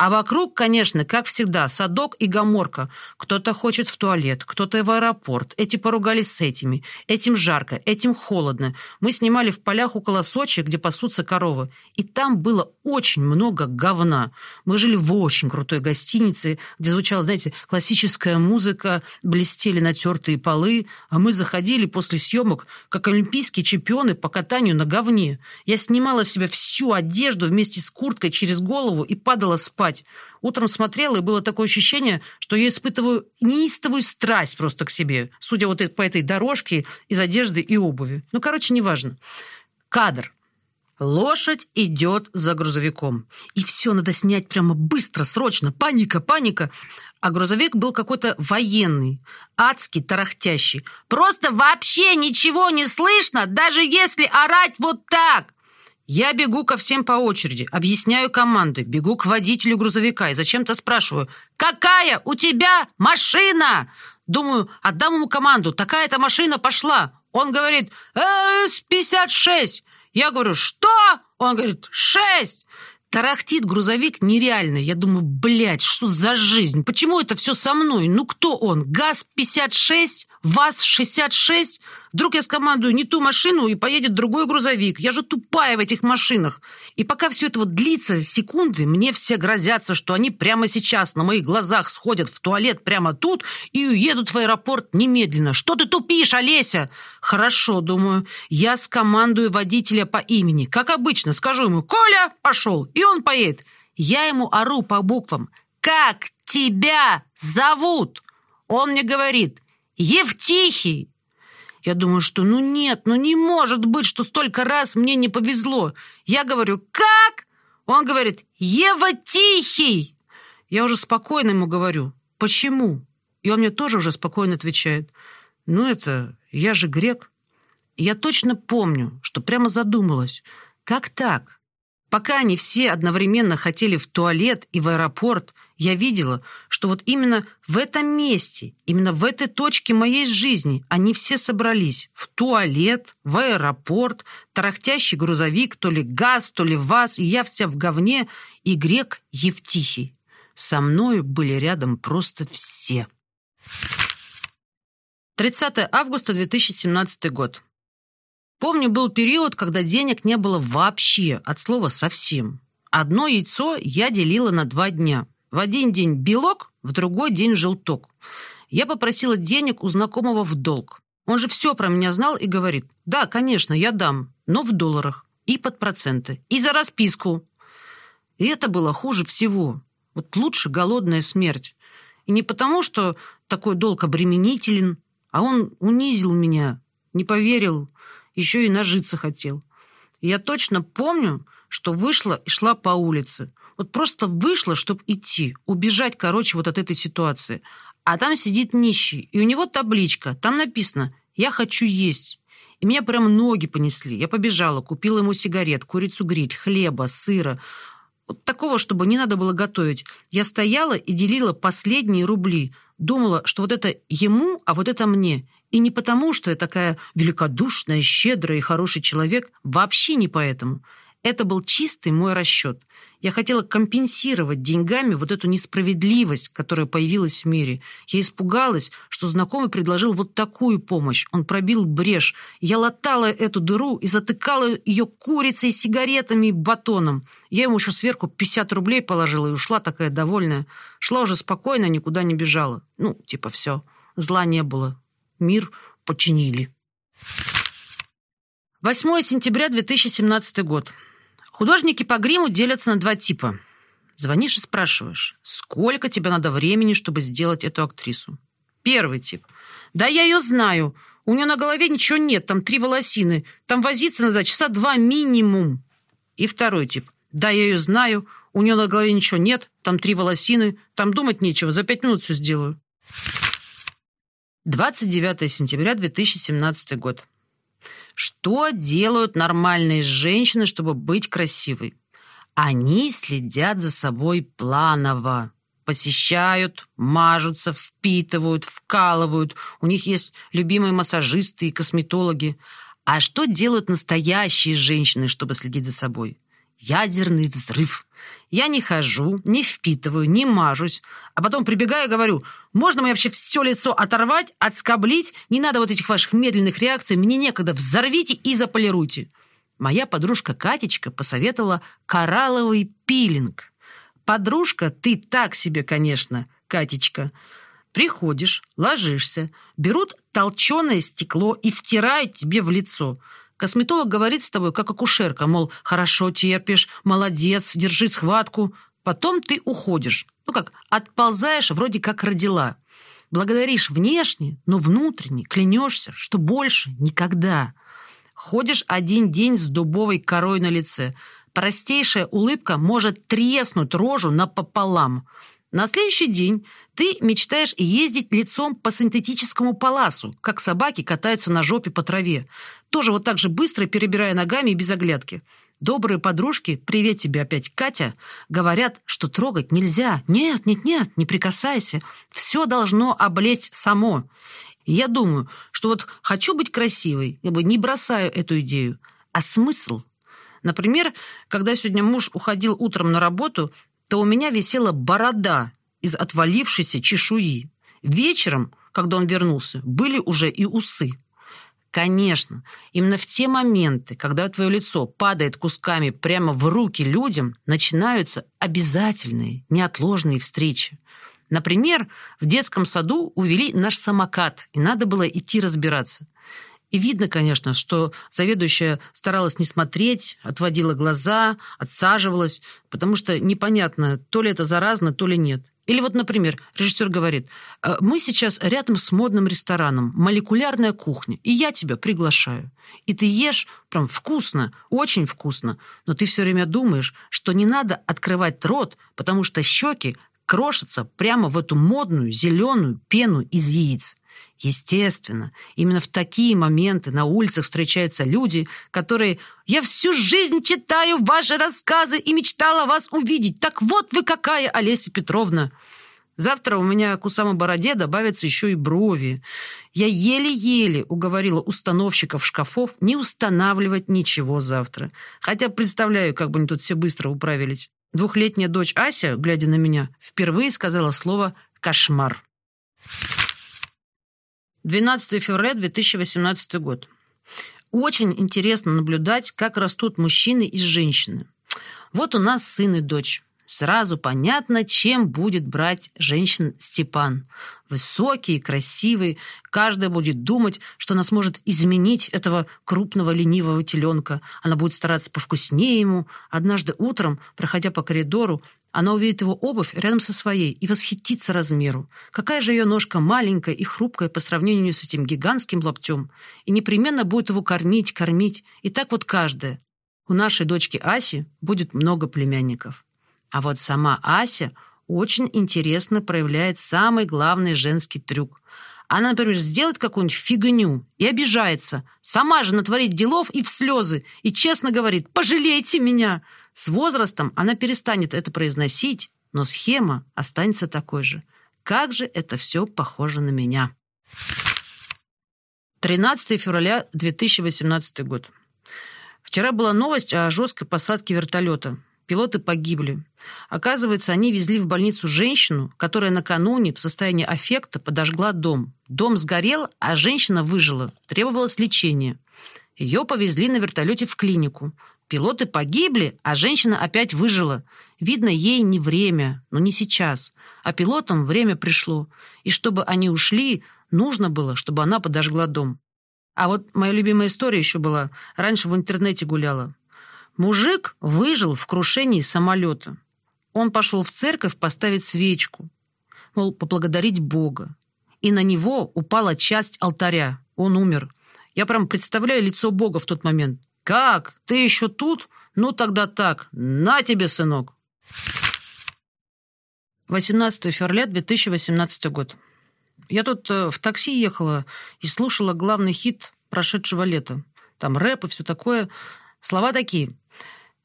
А вокруг, конечно, как всегда, садок и гаморка. Кто-то хочет в туалет, кто-то в аэропорт. Эти поругались с этими. Этим жарко, этим холодно. Мы снимали в полях около Сочи, где пасутся коровы. И там было очень много говна. Мы жили в очень крутой гостинице, где звучала, знаете, классическая музыка, блестели натертые полы, а мы заходили после съемок, как олимпийские чемпионы по катанию на говне. Я снимала с себя всю одежду вместе с курткой через голову и падала спать спать. Утром смотрела, и было такое ощущение, что я испытываю неистовую страсть просто к себе, судя вот по этой дорожке из одежды и обуви. Ну, короче, неважно. Кадр. Лошадь идет за грузовиком. И все надо снять прямо быстро, срочно. Паника, паника. А грузовик был какой-то военный, адский, тарахтящий. Просто вообще ничего не слышно, даже если орать вот так. Я бегу ко всем по очереди, объясняю команды, бегу к водителю грузовика и зачем-то спрашиваю, «Какая у тебя машина?» Думаю, отдам ему команду, такая-то машина пошла. Он говорит, «С-56». Я говорю, «Что?» Он говорит, «Шесть». Тарахтит грузовик нереальный. Я думаю, блядь, что за жизнь? Почему это все со мной? Ну кто он? ГАЗ-56? ВАЗ-66? Вдруг я скомандую не ту машину и поедет другой грузовик. Я же тупая в этих машинах. И пока все это вот длится секунды, мне все грозятся, что они прямо сейчас на моих глазах сходят в туалет прямо тут и уедут в аэропорт немедленно. Что ты тупишь, Олеся? Хорошо, думаю. Я скомандую водителя по имени. Как обычно, скажу ему «Коля, пошел!» И он поедет. Я ему ору по буквам. «Как тебя зовут?» Он мне говорит «Евтихий». Я думаю, что ну нет, ну не может быть, что столько раз мне не повезло. Я говорю «Как?» Он говорит «Ева Тихий». Я уже спокойно ему говорю «Почему?» И он мне тоже уже спокойно отвечает «Ну это, я же грек». Я точно помню, что прямо задумалась «Как так?» Пока они все одновременно хотели в туалет и в аэропорт, я видела, что вот именно в этом месте, именно в этой точке моей жизни они все собрались. В туалет, в аэропорт, тарахтящий грузовик, то ли газ, то ли ваз, и я вся в говне, и грек Евтихий. Со мною были рядом просто все. 30 августа 2017 год. Помню, был период, когда денег не было вообще, от слова совсем. Одно яйцо я делила на два дня. В один день белок, в другой день желток. Я попросила денег у знакомого в долг. Он же все про меня знал и говорит, да, конечно, я дам, но в долларах и под проценты, и за расписку. И это было хуже всего. Вот лучше голодная смерть. И не потому, что такой долг обременителен, а он унизил меня, не поверил, еще и нажиться хотел. Я точно помню, что вышла и шла по улице. Вот просто вышла, чтобы идти, убежать, короче, вот от этой ситуации. А там сидит нищий, и у него табличка, там написано «Я хочу есть». И меня прям ноги понесли. Я побежала, купила ему сигарет, курицу гриль, хлеба, сыра. Вот такого, чтобы не надо было готовить. Я стояла и делила последние рубли. Думала, что вот это ему, а вот это мне. И не потому, что я такая великодушная, щедрая и хороший человек, вообще не поэтому. Это был чистый мой расчет. Я хотела компенсировать деньгами вот эту несправедливость, которая появилась в мире. Я испугалась, что знакомый предложил вот такую помощь. Он пробил брешь. Я латала эту дыру и затыкала ее курицей, сигаретами и батоном. Я ему еще сверху 50 рублей положила и ушла такая довольная. Шла уже спокойно, никуда не бежала. Ну, типа все. Зла не было мир починили. 8 сентября 2017 год. Художники по гриму делятся на два типа. Звонишь и спрашиваешь, сколько тебе надо времени, чтобы сделать эту актрису. Первый тип. Да я ее знаю. У нее на голове ничего нет, там три волосины. Там возиться надо часа два минимум. И второй тип. Да я ее знаю. У нее на голове ничего нет, там три волосины. Там думать нечего, за пять минут все сделаю. 29 сентября 2017 год. Что делают нормальные женщины, чтобы быть красивой? Они следят за собой планово. посещают, мажутся, впитывают, вкалывают. У них есть любимые массажисты и косметологи. А что делают настоящие женщины, чтобы следить за собой? Ядерный взрыв. Я не хожу, не впитываю, не мажусь, а потом прибегаю и говорю, можно мне вообще все лицо оторвать, отскоблить? Не надо вот этих ваших медленных реакций, мне некогда, взорвите и заполируйте. Моя подружка Катечка посоветовала коралловый пилинг. Подружка, ты так себе, конечно, Катечка. Приходишь, ложишься, берут толченое стекло и втирают тебе в лицо – Косметолог говорит с тобой, как акушерка, мол, хорошо терпишь, молодец, держи схватку. Потом ты уходишь. Ну как, отползаешь, вроде как родила. Благодаришь внешне, но внутренне клянешься, что больше никогда. Ходишь один день с дубовой корой на лице. Простейшая улыбка может треснуть рожу напополам. На следующий день ты мечтаешь ездить лицом по синтетическому паласу, как собаки катаются на жопе по траве. Тоже вот так же быстро, перебирая ногами и без оглядки. Добрые подружки, привет тебе опять, Катя, говорят, что трогать нельзя. Нет, нет, нет, не прикасайся. Все должно облезть само. И я думаю, что вот хочу быть красивой, я бы не бросаю эту идею. А смысл? Например, когда сегодня муж уходил утром на работу, то у меня висела борода из отвалившейся чешуи. Вечером, когда он вернулся, были уже и усы. Конечно, именно в те моменты, когда твое лицо падает кусками прямо в руки людям, начинаются обязательные, неотложные встречи. Например, в детском саду увели наш самокат, и надо было идти разбираться. И видно, конечно, что заведующая старалась не смотреть, отводила глаза, отсаживалась, потому что непонятно, то ли это заразно, то ли нет. Или вот, например, режиссер говорит, «Э, мы сейчас рядом с модным рестораном, молекулярная кухня, и я тебя приглашаю. И ты ешь прям вкусно, очень вкусно, но ты все время думаешь, что не надо открывать рот, потому что щеки крошатся прямо в эту модную зеленую пену из яиц. Естественно, именно в такие моменты на улицах встречаются люди, которые «Я всю жизнь читаю ваши рассказы и мечтала вас увидеть. Так вот вы какая, Олеся Петровна!» Завтра у меня к усам бороде добавятся еще и брови. Я еле-еле уговорила установщиков шкафов не устанавливать ничего завтра. Хотя представляю, как бы они тут все быстро управились. Двухлетняя дочь Ася, глядя на меня, впервые сказала слово «кошмар». 12 февраля 2018 год. Очень интересно наблюдать, как растут мужчины и женщины. Вот у нас сын и дочь. Сразу понятно, чем будет брать женщин Степан. Высокий, красивый. Каждая будет думать, что она сможет изменить этого крупного ленивого теленка. Она будет стараться повкуснее ему. Однажды утром, проходя по коридору, она увидит его обувь рядом со своей и восхитится размеру. Какая же ее ножка маленькая и хрупкая по сравнению с этим гигантским лаптем. И непременно будет его кормить, кормить. И так вот каждая. У нашей дочки Аси будет много племянников. А вот сама Ася очень интересно проявляет самый главный женский трюк. Она, например, сделает какую-нибудь фигню и обижается. Сама же натворит делов и в слезы. И честно говорит «пожалейте меня». С возрастом она перестанет это произносить, но схема останется такой же. Как же это все похоже на меня. 13 февраля 2018 год. Вчера была новость о жесткой посадке вертолета. Пилоты погибли. Оказывается, они везли в больницу женщину, которая накануне в состоянии аффекта подожгла дом. Дом сгорел, а женщина выжила. Требовалось лечение. Ее повезли на вертолете в клинику. Пилоты погибли, а женщина опять выжила. Видно, ей не время, но не сейчас. А пилотам время пришло. И чтобы они ушли, нужно было, чтобы она подожгла дом. А вот моя любимая история еще была. Раньше в интернете гуляла. Мужик выжил в крушении самолета. Он пошел в церковь поставить свечку, мол, поблагодарить Бога. И на него упала часть алтаря. Он умер. Я прям представляю лицо Бога в тот момент. «Как? Ты еще тут? Ну тогда так. На тебе, сынок!» 18 февраля 2018 год. Я тут э, в такси ехала и слушала главный хит прошедшего лета. Там рэп и все такое. Слова такие.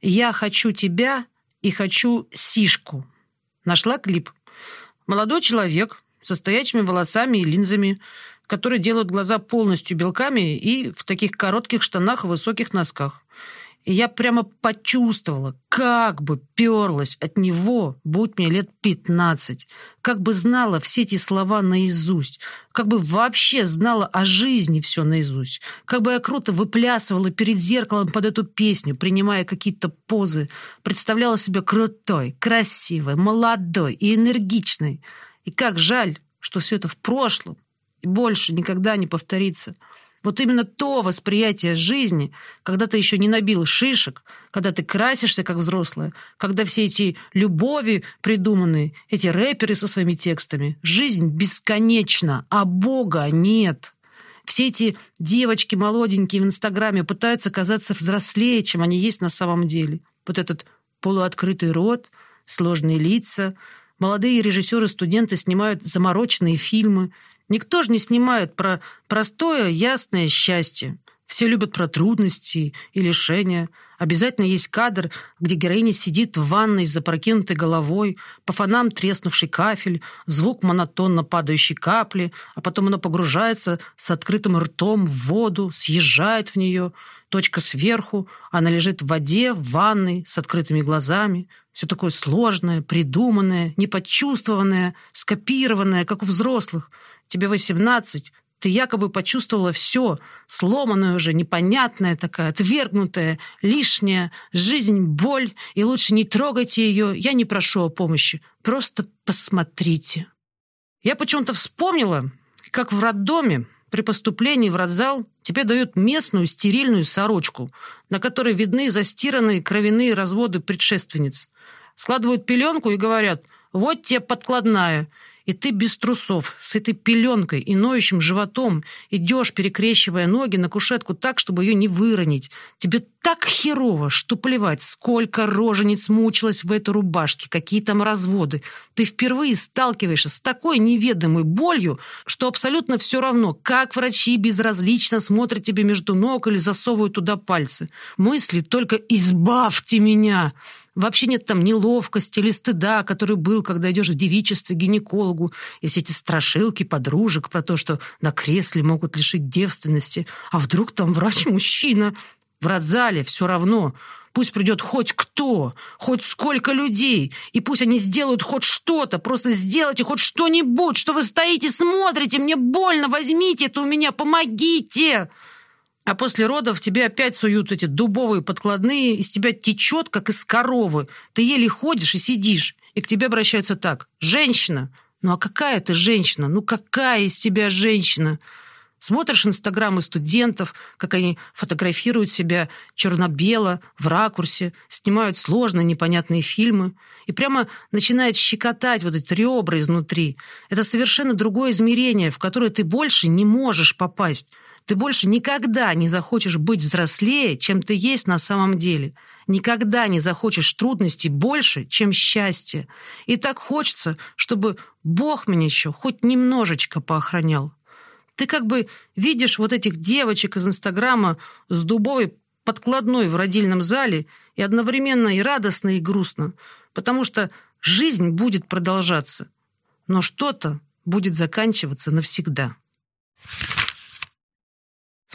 «Я хочу тебя и хочу сишку». Нашла клип. Молодой человек со стоячими волосами и линзами, которые делают глаза полностью белками и в таких коротких штанах и высоких носках. И я прямо почувствовала, как бы перлась от него, будь мне лет пятнадцать, как бы знала все эти слова наизусть, как бы вообще знала о жизни все наизусть, как бы я круто выплясывала перед зеркалом под эту песню, принимая какие-то позы, представляла себя крутой, красивой, молодой и энергичной. И как жаль, что все это в прошлом больше никогда не повторится. Вот именно то восприятие жизни, когда ты еще не набил шишек, когда ты красишься как взрослая, когда все эти любови придуманные, эти рэперы со своими текстами. Жизнь бесконечна, а Бога нет. Все эти девочки молоденькие в Инстаграме пытаются казаться взрослее, чем они есть на самом деле. Вот этот полуоткрытый рот, сложные лица. Молодые режиссеры-студенты снимают замороченные фильмы, Никто же не снимает про простое, ясное счастье. Все любят про трудности и лишения. Обязательно есть кадр, где героиня сидит в ванной с запрокинутой головой, по фонам треснувший кафель, звук монотонно падающей капли, а потом она погружается с открытым ртом в воду, съезжает в нее, точка сверху, она лежит в воде, в ванной, с открытыми глазами. Все такое сложное, придуманное, неподчувствованное, скопированное, как у взрослых – Тебе 18, ты якобы почувствовала все, сломанное уже, непонятное такая, отвергнутая, лишняя, жизнь, боль, и лучше не трогайте ее, я не прошу о помощи, просто посмотрите. Я почему-то вспомнила, как в роддоме при поступлении в родзал тебе дают местную стерильную сорочку, на которой видны застиранные кровяные разводы предшественниц. Складывают пеленку и говорят «Вот тебе подкладная», и ты без трусов, с этой пеленкой и ноющим животом идешь, перекрещивая ноги на кушетку так, чтобы ее не выронить. Тебе так херово, что плевать, сколько рожениц мучилась в этой рубашке, какие там разводы. Ты впервые сталкиваешься с такой неведомой болью, что абсолютно все равно, как врачи безразлично смотрят тебе между ног или засовывают туда пальцы. Мысли только «избавьте меня!» Вообще нет там неловкости или стыда, который был, когда идешь в девичестве к гинекологу, все эти страшилки подружек про то, что на кресле могут лишить девственности. А вдруг там врач-мужчина? В родзале все равно. Пусть придет хоть кто, хоть сколько людей, и пусть они сделают хоть что-то, просто сделайте хоть что-нибудь, что вы стоите, смотрите, мне больно, возьмите это у меня, помогите!» А после родов тебе опять суют эти дубовые подкладные, из тебя течет, как из коровы. Ты еле ходишь и сидишь, и к тебе обращаются так. «Женщина!» Ну а какая ты женщина? Ну какая из тебя женщина? Смотришь инстаграмы студентов, как они фотографируют себя черно-бело, в ракурсе, снимают сложные, непонятные фильмы, и прямо начинает щекотать вот эти ребра изнутри. Это совершенно другое измерение, в которое ты больше не можешь попасть. Ты больше никогда не захочешь быть взрослее, чем ты есть на самом деле. Никогда не захочешь трудностей больше, чем счастья. И так хочется, чтобы Бог меня еще хоть немножечко поохранял. Ты как бы видишь вот этих девочек из Инстаграма с дубовой подкладной в родильном зале и одновременно и радостно, и грустно, потому что жизнь будет продолжаться, но что-то будет заканчиваться навсегда.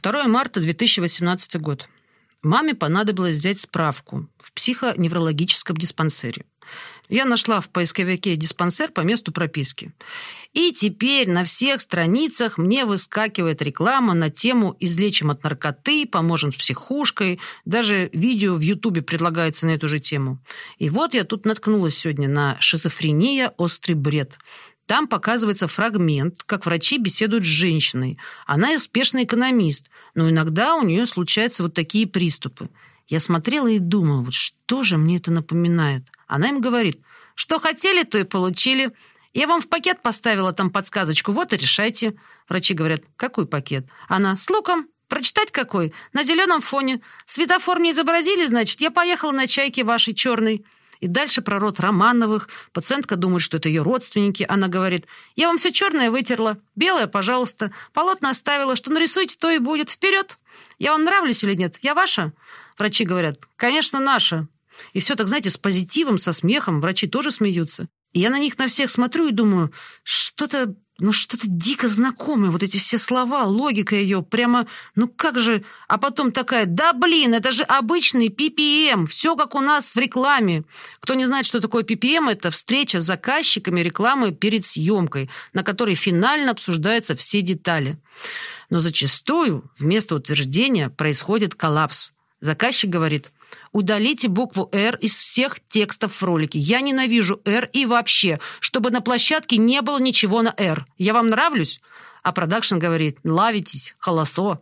2 марта 2018 год. Маме понадобилось взять справку в психоневрологическом диспансере. Я нашла в поисковике диспансер по месту прописки. И теперь на всех страницах мне выскакивает реклама на тему «Излечим от наркоты», «Поможем с психушкой». Даже видео в Ютубе предлагается на эту же тему. И вот я тут наткнулась сегодня на «Шизофрения. Острый бред». Там показывается фрагмент, как врачи беседуют с женщиной. Она успешный экономист, но иногда у нее случаются вот такие приступы. Я смотрела и думала, вот что же мне это напоминает? Она им говорит, что хотели, то и получили. Я вам в пакет поставила там подсказочку, вот и решайте. Врачи говорят, какой пакет? Она, с луком. Прочитать какой? На зеленом фоне. Светофор не изобразили, значит, я поехала на чайке вашей черной. И дальше про род Романовых. Пациентка думает, что это ее родственники. Она говорит, я вам все черное вытерла. Белое, пожалуйста. Полотна оставила. Что нарисуете, то и будет. Вперед! Я вам нравлюсь или нет? Я ваша? Врачи говорят, конечно, наша. И все так, знаете, с позитивом, со смехом. Врачи тоже смеются. И я на них на всех смотрю и думаю, что-то ну что-то дико знакомое, вот эти все слова, логика ее, прямо, ну как же, а потом такая, да блин, это же обычный PPM, все как у нас в рекламе. Кто не знает, что такое PPM, это встреча с заказчиками рекламы перед съемкой, на которой финально обсуждаются все детали. Но зачастую вместо утверждения происходит коллапс. Заказчик говорит – Удалите букву «Р» из всех текстов в ролике. Я ненавижу «Р» и вообще, чтобы на площадке не было ничего на «Р». Я вам нравлюсь? А продакшн говорит «Лавитесь, холосо».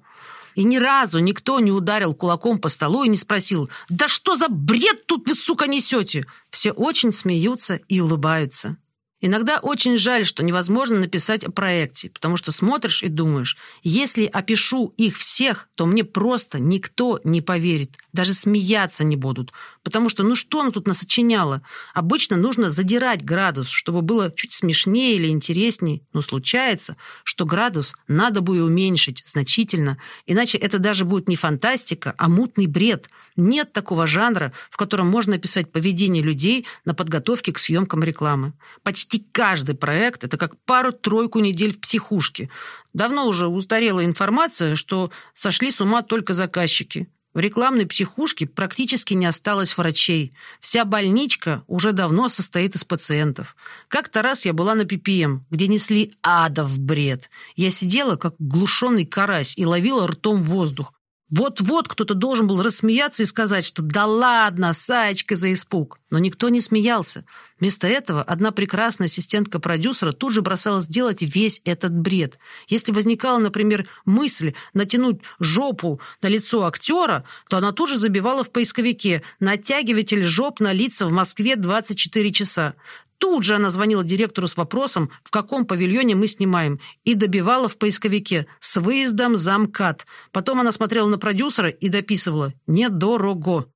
И ни разу никто не ударил кулаком по столу и не спросил «Да что за бред тут вы, сука, несете?» Все очень смеются и улыбаются. Иногда очень жаль, что невозможно написать о проекте, потому что смотришь и думаешь, если опишу их всех, то мне просто никто не поверит, даже смеяться не будут, потому что ну что она тут насочиняла? Обычно нужно задирать градус, чтобы было чуть смешнее или интереснее, но случается, что градус надо будет уменьшить значительно, иначе это даже будет не фантастика, а мутный бред. Нет такого жанра, в котором можно описать поведение людей на подготовке к съемкам рекламы. Почти Почти каждый проект – это как пару-тройку недель в психушке. Давно уже устарела информация, что сошли с ума только заказчики. В рекламной психушке практически не осталось врачей. Вся больничка уже давно состоит из пациентов. Как-то раз я была на ППМ, где несли адов бред. Я сидела, как глушенный карась, и ловила ртом воздух. Вот-вот кто-то должен был рассмеяться и сказать, что «да ладно, Саечка за испуг». Но никто не смеялся. Вместо этого одна прекрасная ассистентка продюсера тут же бросалась делать весь этот бред. Если возникала, например, мысль натянуть жопу на лицо актера, то она тут же забивала в поисковике «натягиватель жоп на лица в Москве 24 часа». Тут же она звонила директору с вопросом, в каком павильоне мы снимаем, и добивала в поисковике «с выездом замкат». Потом она смотрела на продюсера и дописывала «недорого».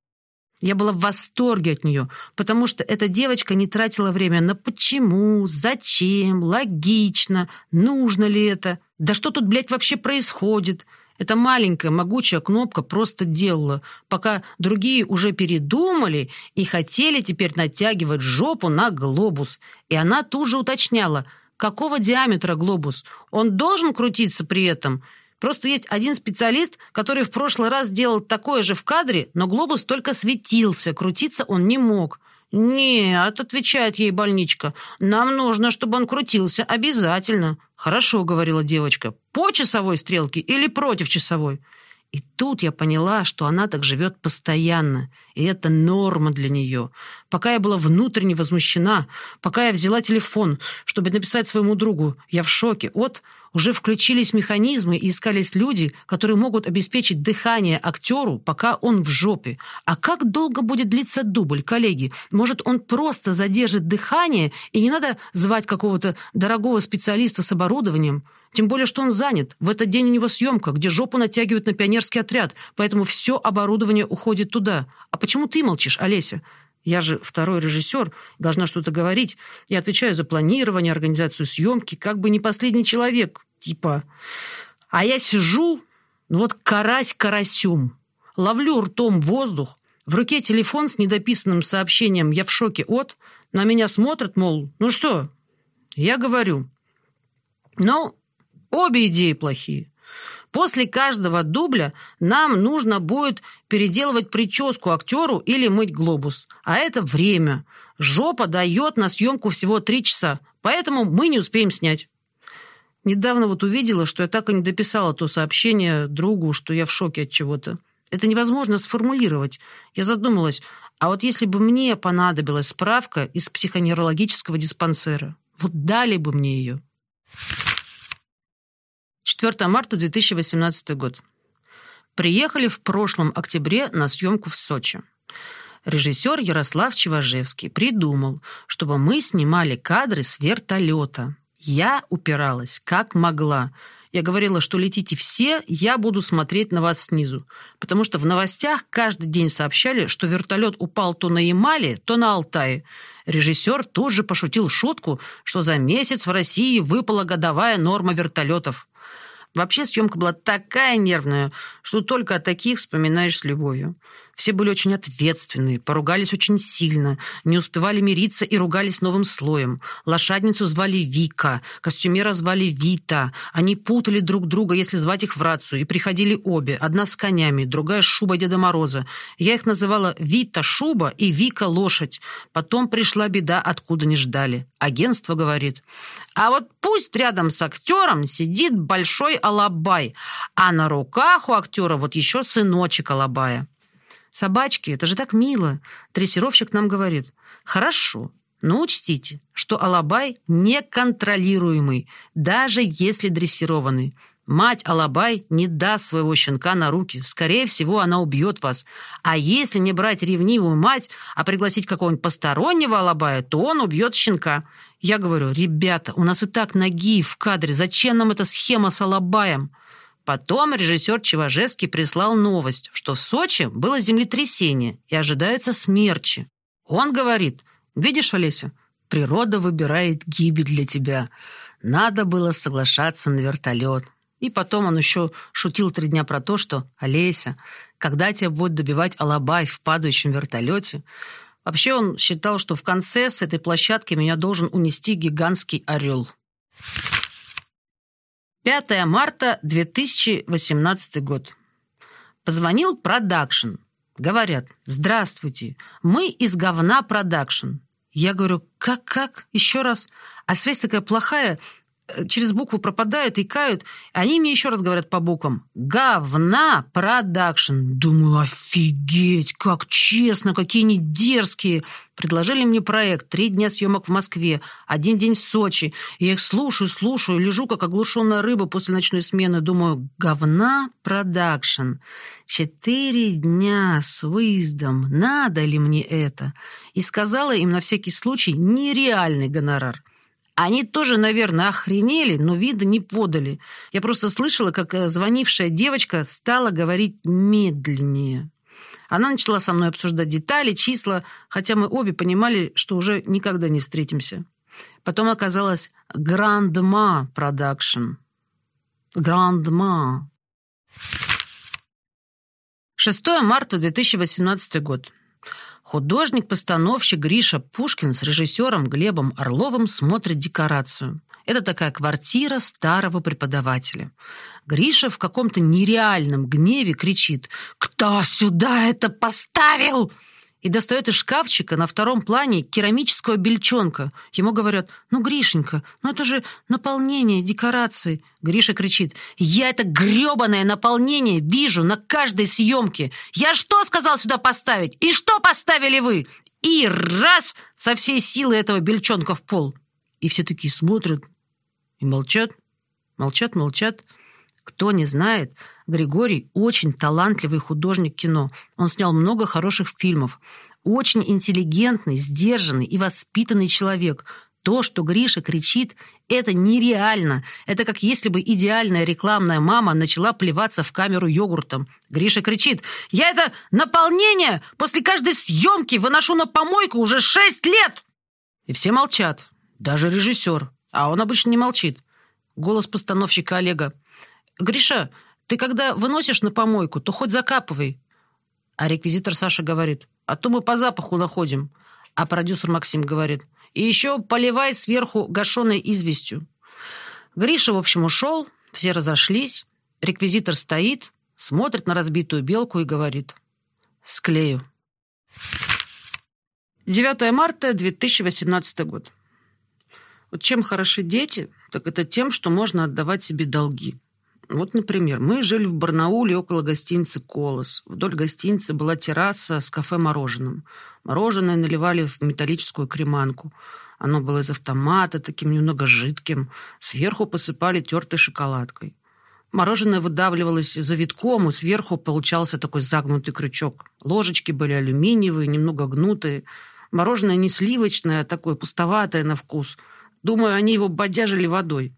Я была в восторге от нее, потому что эта девочка не тратила время на почему, зачем, логично, нужно ли это, да что тут, блядь, вообще происходит – эта маленькая могучая кнопка просто делала, пока другие уже передумали и хотели теперь натягивать жопу на глобус. И она тут же уточняла, какого диаметра глобус. Он должен крутиться при этом? Просто есть один специалист, который в прошлый раз делал такое же в кадре, но глобус только светился, крутиться он не мог. «Нет», — отвечает ей больничка, — «нам нужно, чтобы он крутился обязательно». «Хорошо», — говорила девочка, — «по часовой стрелке или против часовой?» И тут я поняла, что она так живет постоянно, и это норма для нее. Пока я была внутренне возмущена, пока я взяла телефон, чтобы написать своему другу «я в шоке», от уже включились механизмы и искались люди, которые могут обеспечить дыхание актеру, пока он в жопе. А как долго будет длиться дубль, коллеги? Может, он просто задержит дыхание, и не надо звать какого-то дорогого специалиста с оборудованием? Тем более, что он занят. В этот день у него съемка, где жопу натягивают на пионерский отряд, поэтому все оборудование уходит туда. А почему ты молчишь, Олеся? Я же второй режиссер, должна что-то говорить. Я отвечаю за планирование, организацию съемки, как бы не последний человек, типа. А я сижу, ну вот карась карасюм, ловлю ртом воздух, в руке телефон с недописанным сообщением «Я в шоке от», на меня смотрят, мол, ну что? Я говорю, ну, обе идеи плохие. После каждого дубля нам нужно будет переделывать прическу актеру или мыть глобус. А это время. Жопа дает на съемку всего три часа, поэтому мы не успеем снять. Недавно вот увидела, что я так и не дописала то сообщение другу, что я в шоке от чего-то. Это невозможно сформулировать. Я задумалась, а вот если бы мне понадобилась справка из психоневрологического диспансера, вот дали бы мне ее. 4 марта 2018 год. Приехали в прошлом октябре на съемку в Сочи. Режиссер Ярослав Чеважевский придумал, чтобы мы снимали кадры с вертолета. Я упиралась как могла. Я говорила, что летите все, я буду смотреть на вас снизу. Потому что в новостях каждый день сообщали, что вертолет упал то на Ямале, то на Алтае. Режиссер тут же пошутил шутку, что за месяц в России выпала годовая норма вертолетов. Вообще съемка была такая нервная, что только о таких вспоминаешь с любовью. Все были очень ответственные, поругались очень сильно, не успевали мириться и ругались новым слоем. Лошадницу звали Вика, костюмера звали Вита. Они путали друг друга, если звать их в рацию, и приходили обе. Одна с конями, другая с шубой Деда Мороза. Я их называла Вита шуба и Вика лошадь. Потом пришла беда, откуда не ждали. Агентство говорит, а вот пусть рядом с актером сидит большой алабай, а на руках у актера вот еще сыночек алабая. Собачки, это же так мило. Дрессировщик нам говорит. Хорошо, но учтите, что алабай неконтролируемый, даже если дрессированный. Мать Алабай не даст своего щенка на руки. Скорее всего, она убьет вас. А если не брать ревнивую мать, а пригласить какого-нибудь постороннего Алабая, то он убьет щенка. Я говорю, ребята, у нас и так ноги в кадре. Зачем нам эта схема с Алабаем? Потом режиссер Чеважевский прислал новость, что в Сочи было землетрясение и ожидаются смерчи. Он говорит, видишь, Олеся, природа выбирает гибель для тебя. Надо было соглашаться на вертолет. И потом он еще шутил три дня про то, что «Олеся, когда тебя будет добивать Алабай в падающем вертолете?» Вообще он считал, что в конце с этой площадки меня должен унести гигантский орел. 5 марта 2018 год. Позвонил продакшн. Говорят, здравствуйте, мы из говна продакшн. Я говорю, как-как? Еще раз. А связь такая плохая, через букву пропадают, икают. Они мне еще раз говорят по буквам. Говна продакшн. Думаю, офигеть, как честно, какие они дерзкие. Предложили мне проект. Три дня съемок в Москве, один день в Сочи. Я их слушаю, слушаю, лежу, как оглушенная рыба после ночной смены. Думаю, говна продакшн. Четыре дня с выездом. Надо ли мне это? И сказала им на всякий случай нереальный гонорар. Они тоже, наверное, охренели, но вида не подали. Я просто слышала, как э, звонившая девочка стала говорить медленнее. Она начала со мной обсуждать детали, числа, хотя мы обе понимали, что уже никогда не встретимся. Потом оказалось «Grandma Production». «Grandma». 6 марта 2018 год. Художник-постановщик Гриша Пушкин с режиссером Глебом Орловым смотрит декорацию. Это такая квартира старого преподавателя. Гриша в каком-то нереальном гневе кричит «Кто сюда это поставил?» И достает из шкафчика на втором плане керамического бельчонка. Ему говорят, ну, Гришенька, ну это же наполнение декорации. Гриша кричит, я это гребаное наполнение вижу на каждой съемке. Я что сказал сюда поставить? И что поставили вы? И раз со всей силы этого бельчонка в пол. И все такие смотрят и молчат, молчат, молчат. Кто не знает, Григорий очень талантливый художник кино. Он снял много хороших фильмов. Очень интеллигентный, сдержанный и воспитанный человек. То, что Гриша кричит, это нереально. Это как если бы идеальная рекламная мама начала плеваться в камеру йогуртом. Гриша кричит, «Я это наполнение после каждой съемки выношу на помойку уже шесть лет!» И все молчат, даже режиссер. А он обычно не молчит. Голос постановщика Олега. «Гриша, ты когда выносишь на помойку, то хоть закапывай». А реквизитор Саша говорит, «А то мы по запаху находим». А продюсер Максим говорит, «И еще поливай сверху гашеной известью». Гриша, в общем, ушел, все разошлись. Реквизитор стоит, смотрит на разбитую белку и говорит, «Склею». 9 марта 2018 год. Вот чем хороши дети, так это тем, что можно отдавать себе долги. Вот, например, мы жили в Барнауле около гостиницы «Колос». Вдоль гостиницы была терраса с кафе-мороженым. Мороженое наливали в металлическую креманку. Оно было из автомата, таким немного жидким. Сверху посыпали тертой шоколадкой. Мороженое выдавливалось завитком, и сверху получался такой загнутый крючок. Ложечки были алюминиевые, немного гнутые. Мороженое не сливочное, а такое пустоватое на вкус. Думаю, они его бодяжили водой.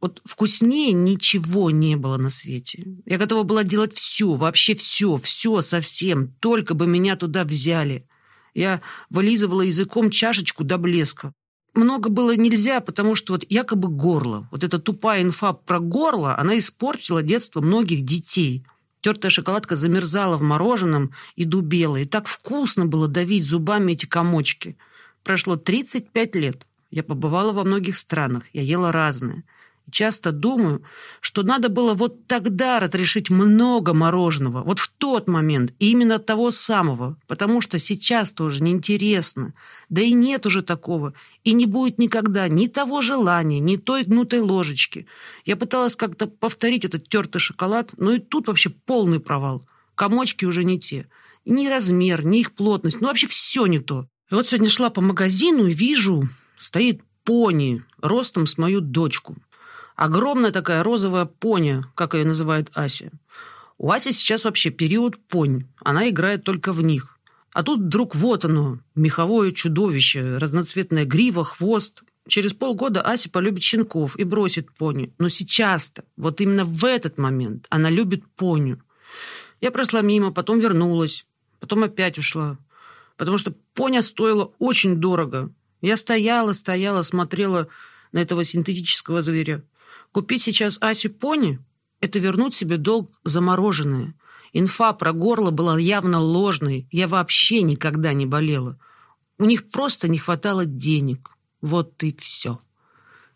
Вот вкуснее ничего не было на свете. Я готова была делать все, вообще все, все совсем, только бы меня туда взяли. Я вылизывала языком чашечку до блеска. Много было нельзя, потому что вот якобы горло, вот эта тупая инфа про горло, она испортила детство многих детей. Тертая шоколадка замерзала в мороженом и дубела, и так вкусно было давить зубами эти комочки. Прошло 35 лет. Я побывала во многих странах, я ела разное – Часто думаю, что надо было вот тогда разрешить много мороженого, вот в тот момент, и именно того самого, потому что сейчас тоже неинтересно. Да и нет уже такого, и не будет никогда ни того желания, ни той гнутой ложечки. Я пыталась как-то повторить этот тертый шоколад, но и тут вообще полный провал. Комочки уже не те. Ни размер, ни их плотность, ну вообще все не то. И вот сегодня шла по магазину и вижу, стоит пони ростом с мою дочку. Огромная такая розовая пони, как ее называет Ася. У Аси сейчас вообще период понь. Она играет только в них. А тут вдруг вот оно, меховое чудовище, разноцветная грива, хвост. Через полгода Ася полюбит щенков и бросит пони. Но сейчас-то, вот именно в этот момент, она любит поню. Я прошла мимо, потом вернулась, потом опять ушла. Потому что поня стоила очень дорого. Я стояла, стояла, смотрела на этого синтетического зверя. Купить сейчас Асю пони – это вернуть себе долг замороженное. Инфа про горло была явно ложной. Я вообще никогда не болела. У них просто не хватало денег. Вот и все.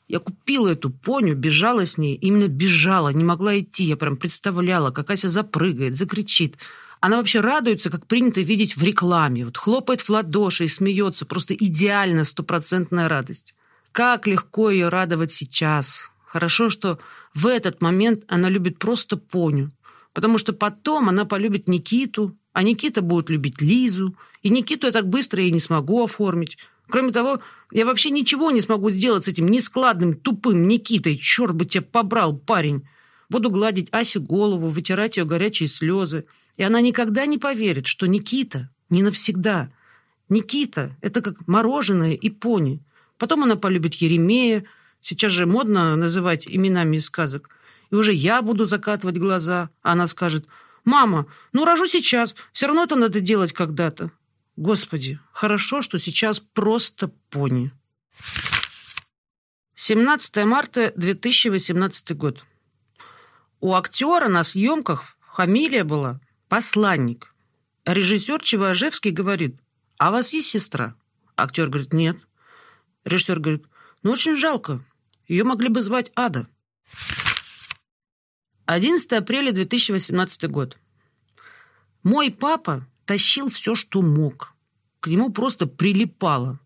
Я купила эту поню, бежала с ней. Именно бежала, не могла идти. Я прям представляла, как Ася запрыгает, закричит. Она вообще радуется, как принято видеть в рекламе. Вот хлопает в ладоши и смеется. Просто идеально стопроцентная радость. Как легко ее радовать сейчас. Хорошо, что в этот момент она любит просто Поню, потому что потом она полюбит Никиту, а Никита будет любить Лизу, и Никиту я так быстро ей не смогу оформить. Кроме того, я вообще ничего не смогу сделать с этим нескладным, тупым Никитой. Черт бы тебя побрал, парень. Буду гладить Асе голову, вытирать ее горячие слезы. И она никогда не поверит, что Никита не навсегда. Никита – это как мороженое и пони. Потом она полюбит Еремея, Сейчас же модно называть именами из сказок. И уже я буду закатывать глаза, а она скажет, «Мама, ну рожу сейчас, все равно это надо делать когда-то». Господи, хорошо, что сейчас просто пони. 17 марта 2018 год. У актера на съемках фамилия была «Посланник». Режиссер Чеважевский говорит, «А у вас есть сестра?» Актер говорит, «Нет». Режиссер говорит, «Ну, очень жалко. Ее могли бы звать Ада. 11 апреля 2018 год. Мой папа тащил все, что мог. К нему просто прилипало.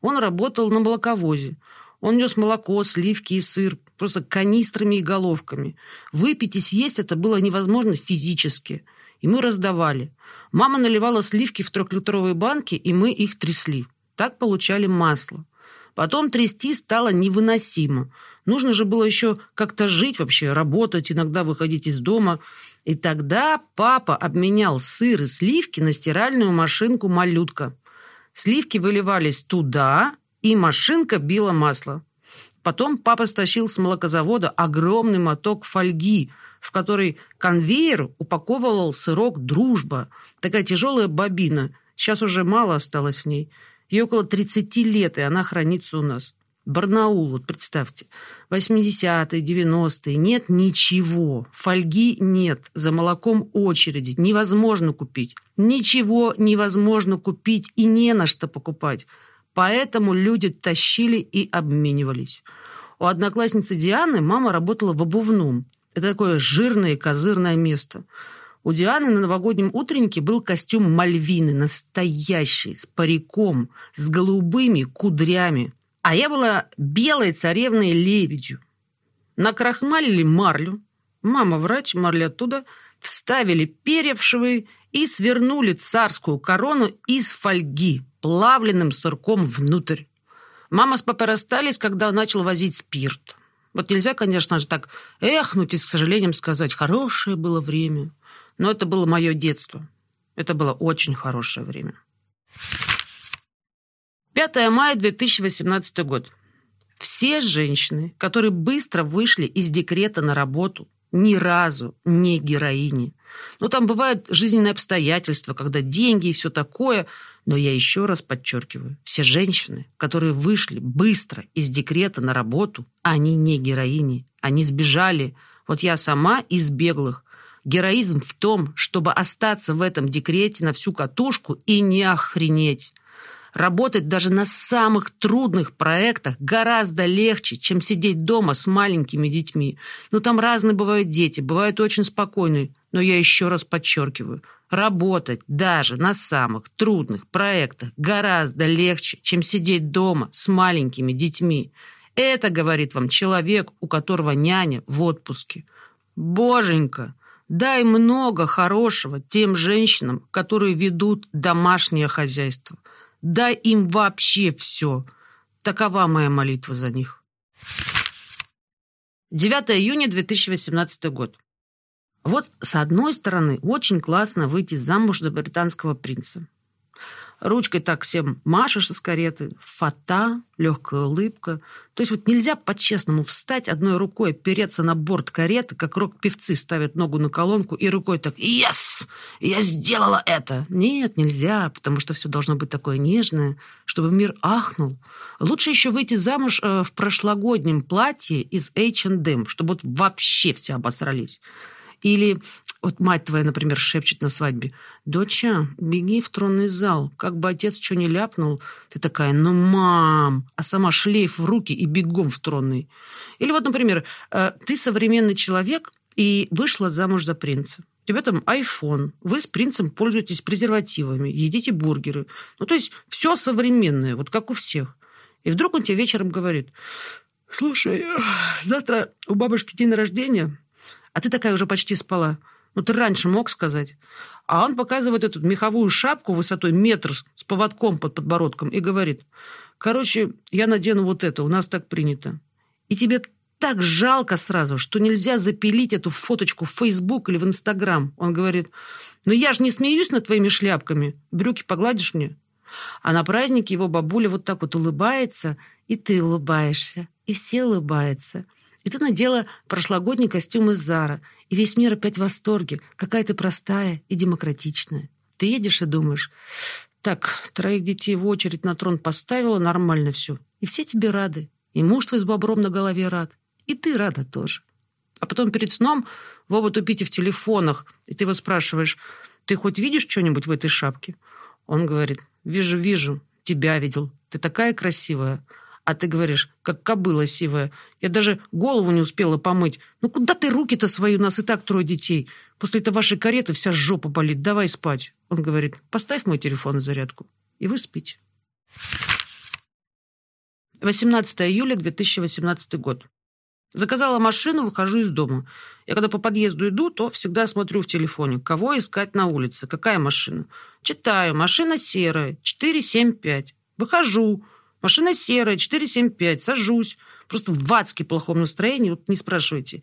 Он работал на молоковозе. Он нес молоко, сливки и сыр, просто канистрами и головками. Выпить и съесть это было невозможно физически. И мы раздавали. Мама наливала сливки в трехлитровые банки, и мы их трясли. Так получали масло. Потом трясти стало невыносимо. Нужно же было еще как-то жить вообще, работать, иногда выходить из дома. И тогда папа обменял сыр и сливки на стиральную машинку «Малютка». Сливки выливались туда, и машинка била масло. Потом папа стащил с молокозавода огромный моток фольги, в который конвейер упаковывал сырок «Дружба». Такая тяжелая бобина. Сейчас уже мало осталось в ней. Ей около 30 лет, и она хранится у нас. Барнаул, вот представьте, 80-е, 90-е, нет ничего, фольги нет, за молоком очереди, невозможно купить. Ничего невозможно купить и не на что покупать. Поэтому люди тащили и обменивались. У одноклассницы Дианы мама работала в обувном. Это такое жирное и козырное место. У Дианы на новогоднем утреннике был костюм Мальвины, настоящий, с париком, с голубыми кудрями. А я была белой царевной лебедью. Накрахмалили марлю. Мама врач, марли оттуда. Вставили перья и свернули царскую корону из фольги, плавленным сырком внутрь. Мама с папой расстались, когда начал возить спирт. Вот нельзя, конечно же, так эхнуть и с сожалением сказать, хорошее было время. Но это было мое детство. Это было очень хорошее время. 5 мая 2018 год. Все женщины, которые быстро вышли из декрета на работу, ни разу не героини. Ну, там бывают жизненные обстоятельства, когда деньги и все такое. Но я еще раз подчеркиваю, все женщины, которые вышли быстро из декрета на работу, они не героини. Они сбежали. Вот я сама из беглых. Героизм в том, чтобы остаться в этом декрете на всю катушку и не охренеть. Работать даже на самых трудных проектах гораздо легче, чем сидеть дома с маленькими детьми. Ну, там разные бывают дети, бывают очень спокойные. Но я еще раз подчеркиваю, работать даже на самых трудных проектах гораздо легче, чем сидеть дома с маленькими детьми. Это говорит вам человек, у которого няня в отпуске. Боженька, дай много хорошего тем женщинам, которые ведут домашнее хозяйство. Дай им вообще все. Такова моя молитва за них. 9 июня 2018 год. Вот, с одной стороны, очень классно выйти замуж за британского принца. Ручкой так всем машешь из кареты, фата, легкая улыбка. То есть вот нельзя по-честному встать одной рукой, опереться на борт кареты, как рок-певцы ставят ногу на колонку, и рукой так «Yes! Я сделала это!» Нет, нельзя, потому что все должно быть такое нежное, чтобы мир ахнул. Лучше еще выйти замуж э, в прошлогоднем платье из H&M, чтобы вот вообще все обосрались. Или вот мать твоя, например, шепчет на свадьбе. «Доча, беги в тронный зал. Как бы отец что не ляпнул». Ты такая «Ну, мам!» А сама шлейф в руки и бегом в тронный. Или вот, например, э, ты современный человек и вышла замуж за принца. У тебя там iPhone, вы с принцем пользуетесь презервативами, едите бургеры. Ну, то есть все современное, вот как у всех. И вдруг он тебе вечером говорит, слушай, завтра у бабушки день рождения, а ты такая уже почти спала. Ну, ты раньше мог сказать. А он показывает эту меховую шапку высотой метр с поводком под подбородком и говорит, короче, я надену вот это, у нас так принято. И тебе так жалко сразу, что нельзя запилить эту фоточку в Facebook или в Instagram. Он говорит, ну я же не смеюсь над твоими шляпками. Брюки погладишь мне? А на празднике его бабуля вот так вот улыбается, и ты улыбаешься, и все улыбаются. Ты надела прошлогодний костюм из Зара, и весь мир опять в восторге, какая ты простая и демократичная. Ты едешь и думаешь, так, троих детей в очередь на трон поставила, нормально все. И все тебе рады. И муж твой с бобром на голове рад. И ты рада тоже. А потом перед сном вы оба тупите в телефонах, и ты его спрашиваешь, ты хоть видишь что-нибудь в этой шапке? Он говорит, вижу, вижу, тебя видел, ты такая красивая. А ты говоришь, как кобыла сивая. Я даже голову не успела помыть. Ну куда ты руки-то свои? У нас и так трое детей. После этой вашей кареты вся жопа болит. Давай спать. Он говорит, поставь мой телефон на зарядку. И вы спите. 18 июля 2018 год. Заказала машину, выхожу из дома. Я когда по подъезду иду, то всегда смотрю в телефоне, кого искать на улице, какая машина. Читаю, машина серая, 475. Выхожу, Машина серая, 475, сажусь. Просто в адски плохом настроении, вот не спрашивайте.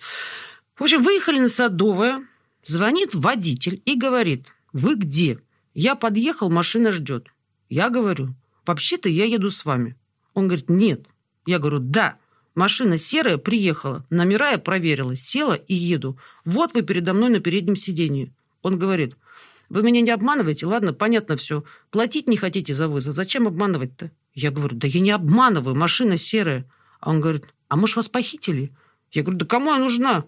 В общем, выехали на Садовое, звонит водитель и говорит, вы где? Я подъехал, машина ждет. Я говорю, вообще-то я еду с вами. Он говорит, нет. Я говорю, да, машина серая приехала, номера я проверила, села и еду. Вот вы передо мной на переднем сиденье. Он говорит, вы меня не обманываете? Ладно, понятно все. Платить не хотите за вызов. Зачем обманывать-то? Я говорю, да я не обманываю, машина серая. А он говорит, а может, вас похитили? Я говорю, да кому она нужна?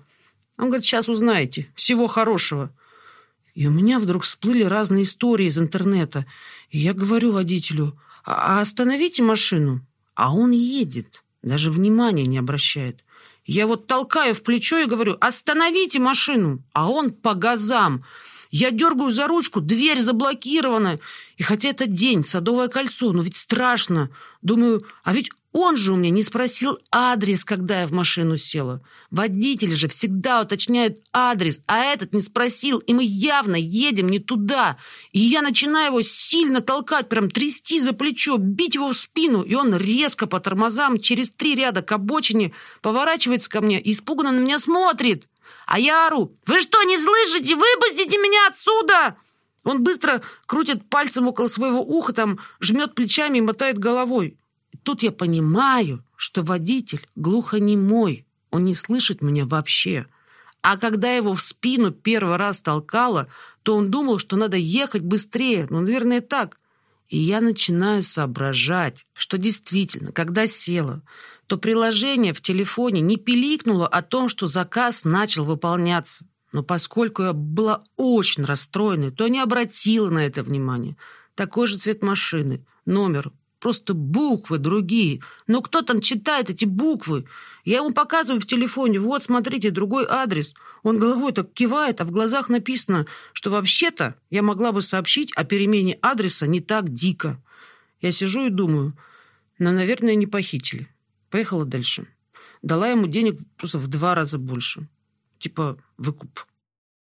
Он говорит, сейчас узнаете. Всего хорошего. И у меня вдруг всплыли разные истории из интернета. И я говорю водителю, а, а остановите машину. А он едет, даже внимания не обращает. Я вот толкаю в плечо и говорю, остановите машину. А он по газам. Я дергаю за ручку, дверь заблокирована. И хотя это день, Садовое кольцо, но ведь страшно. Думаю, а ведь он же у меня не спросил адрес, когда я в машину села. Водители же всегда уточняют адрес, а этот не спросил, и мы явно едем не туда. И я начинаю его сильно толкать, прям трясти за плечо, бить его в спину, и он резко по тормозам через три ряда к обочине поворачивается ко мне и испуганно на меня смотрит. А я ору, «Вы что, не слышите? Выпустите меня отсюда!» Он быстро крутит пальцем около своего уха, там жмет плечами и мотает головой. И тут я понимаю, что водитель глухонемой. Он не слышит меня вообще. А когда его в спину первый раз толкало, то он думал, что надо ехать быстрее. Ну, наверное, так. И я начинаю соображать, что действительно, когда села, то приложение в телефоне не пиликнуло о том, что заказ начал выполняться. Но поскольку я была очень расстроена, то не обратила на это внимания. Такой же цвет машины, номер, просто буквы другие. Но кто там читает эти буквы? Я ему показываю в телефоне, вот, смотрите, другой адрес. Он головой так кивает, а в глазах написано, что вообще-то я могла бы сообщить о перемене адреса не так дико. Я сижу и думаю, ну, наверное, не похитили. Поехала дальше. Дала ему денег просто в два раза больше. Типа выкуп.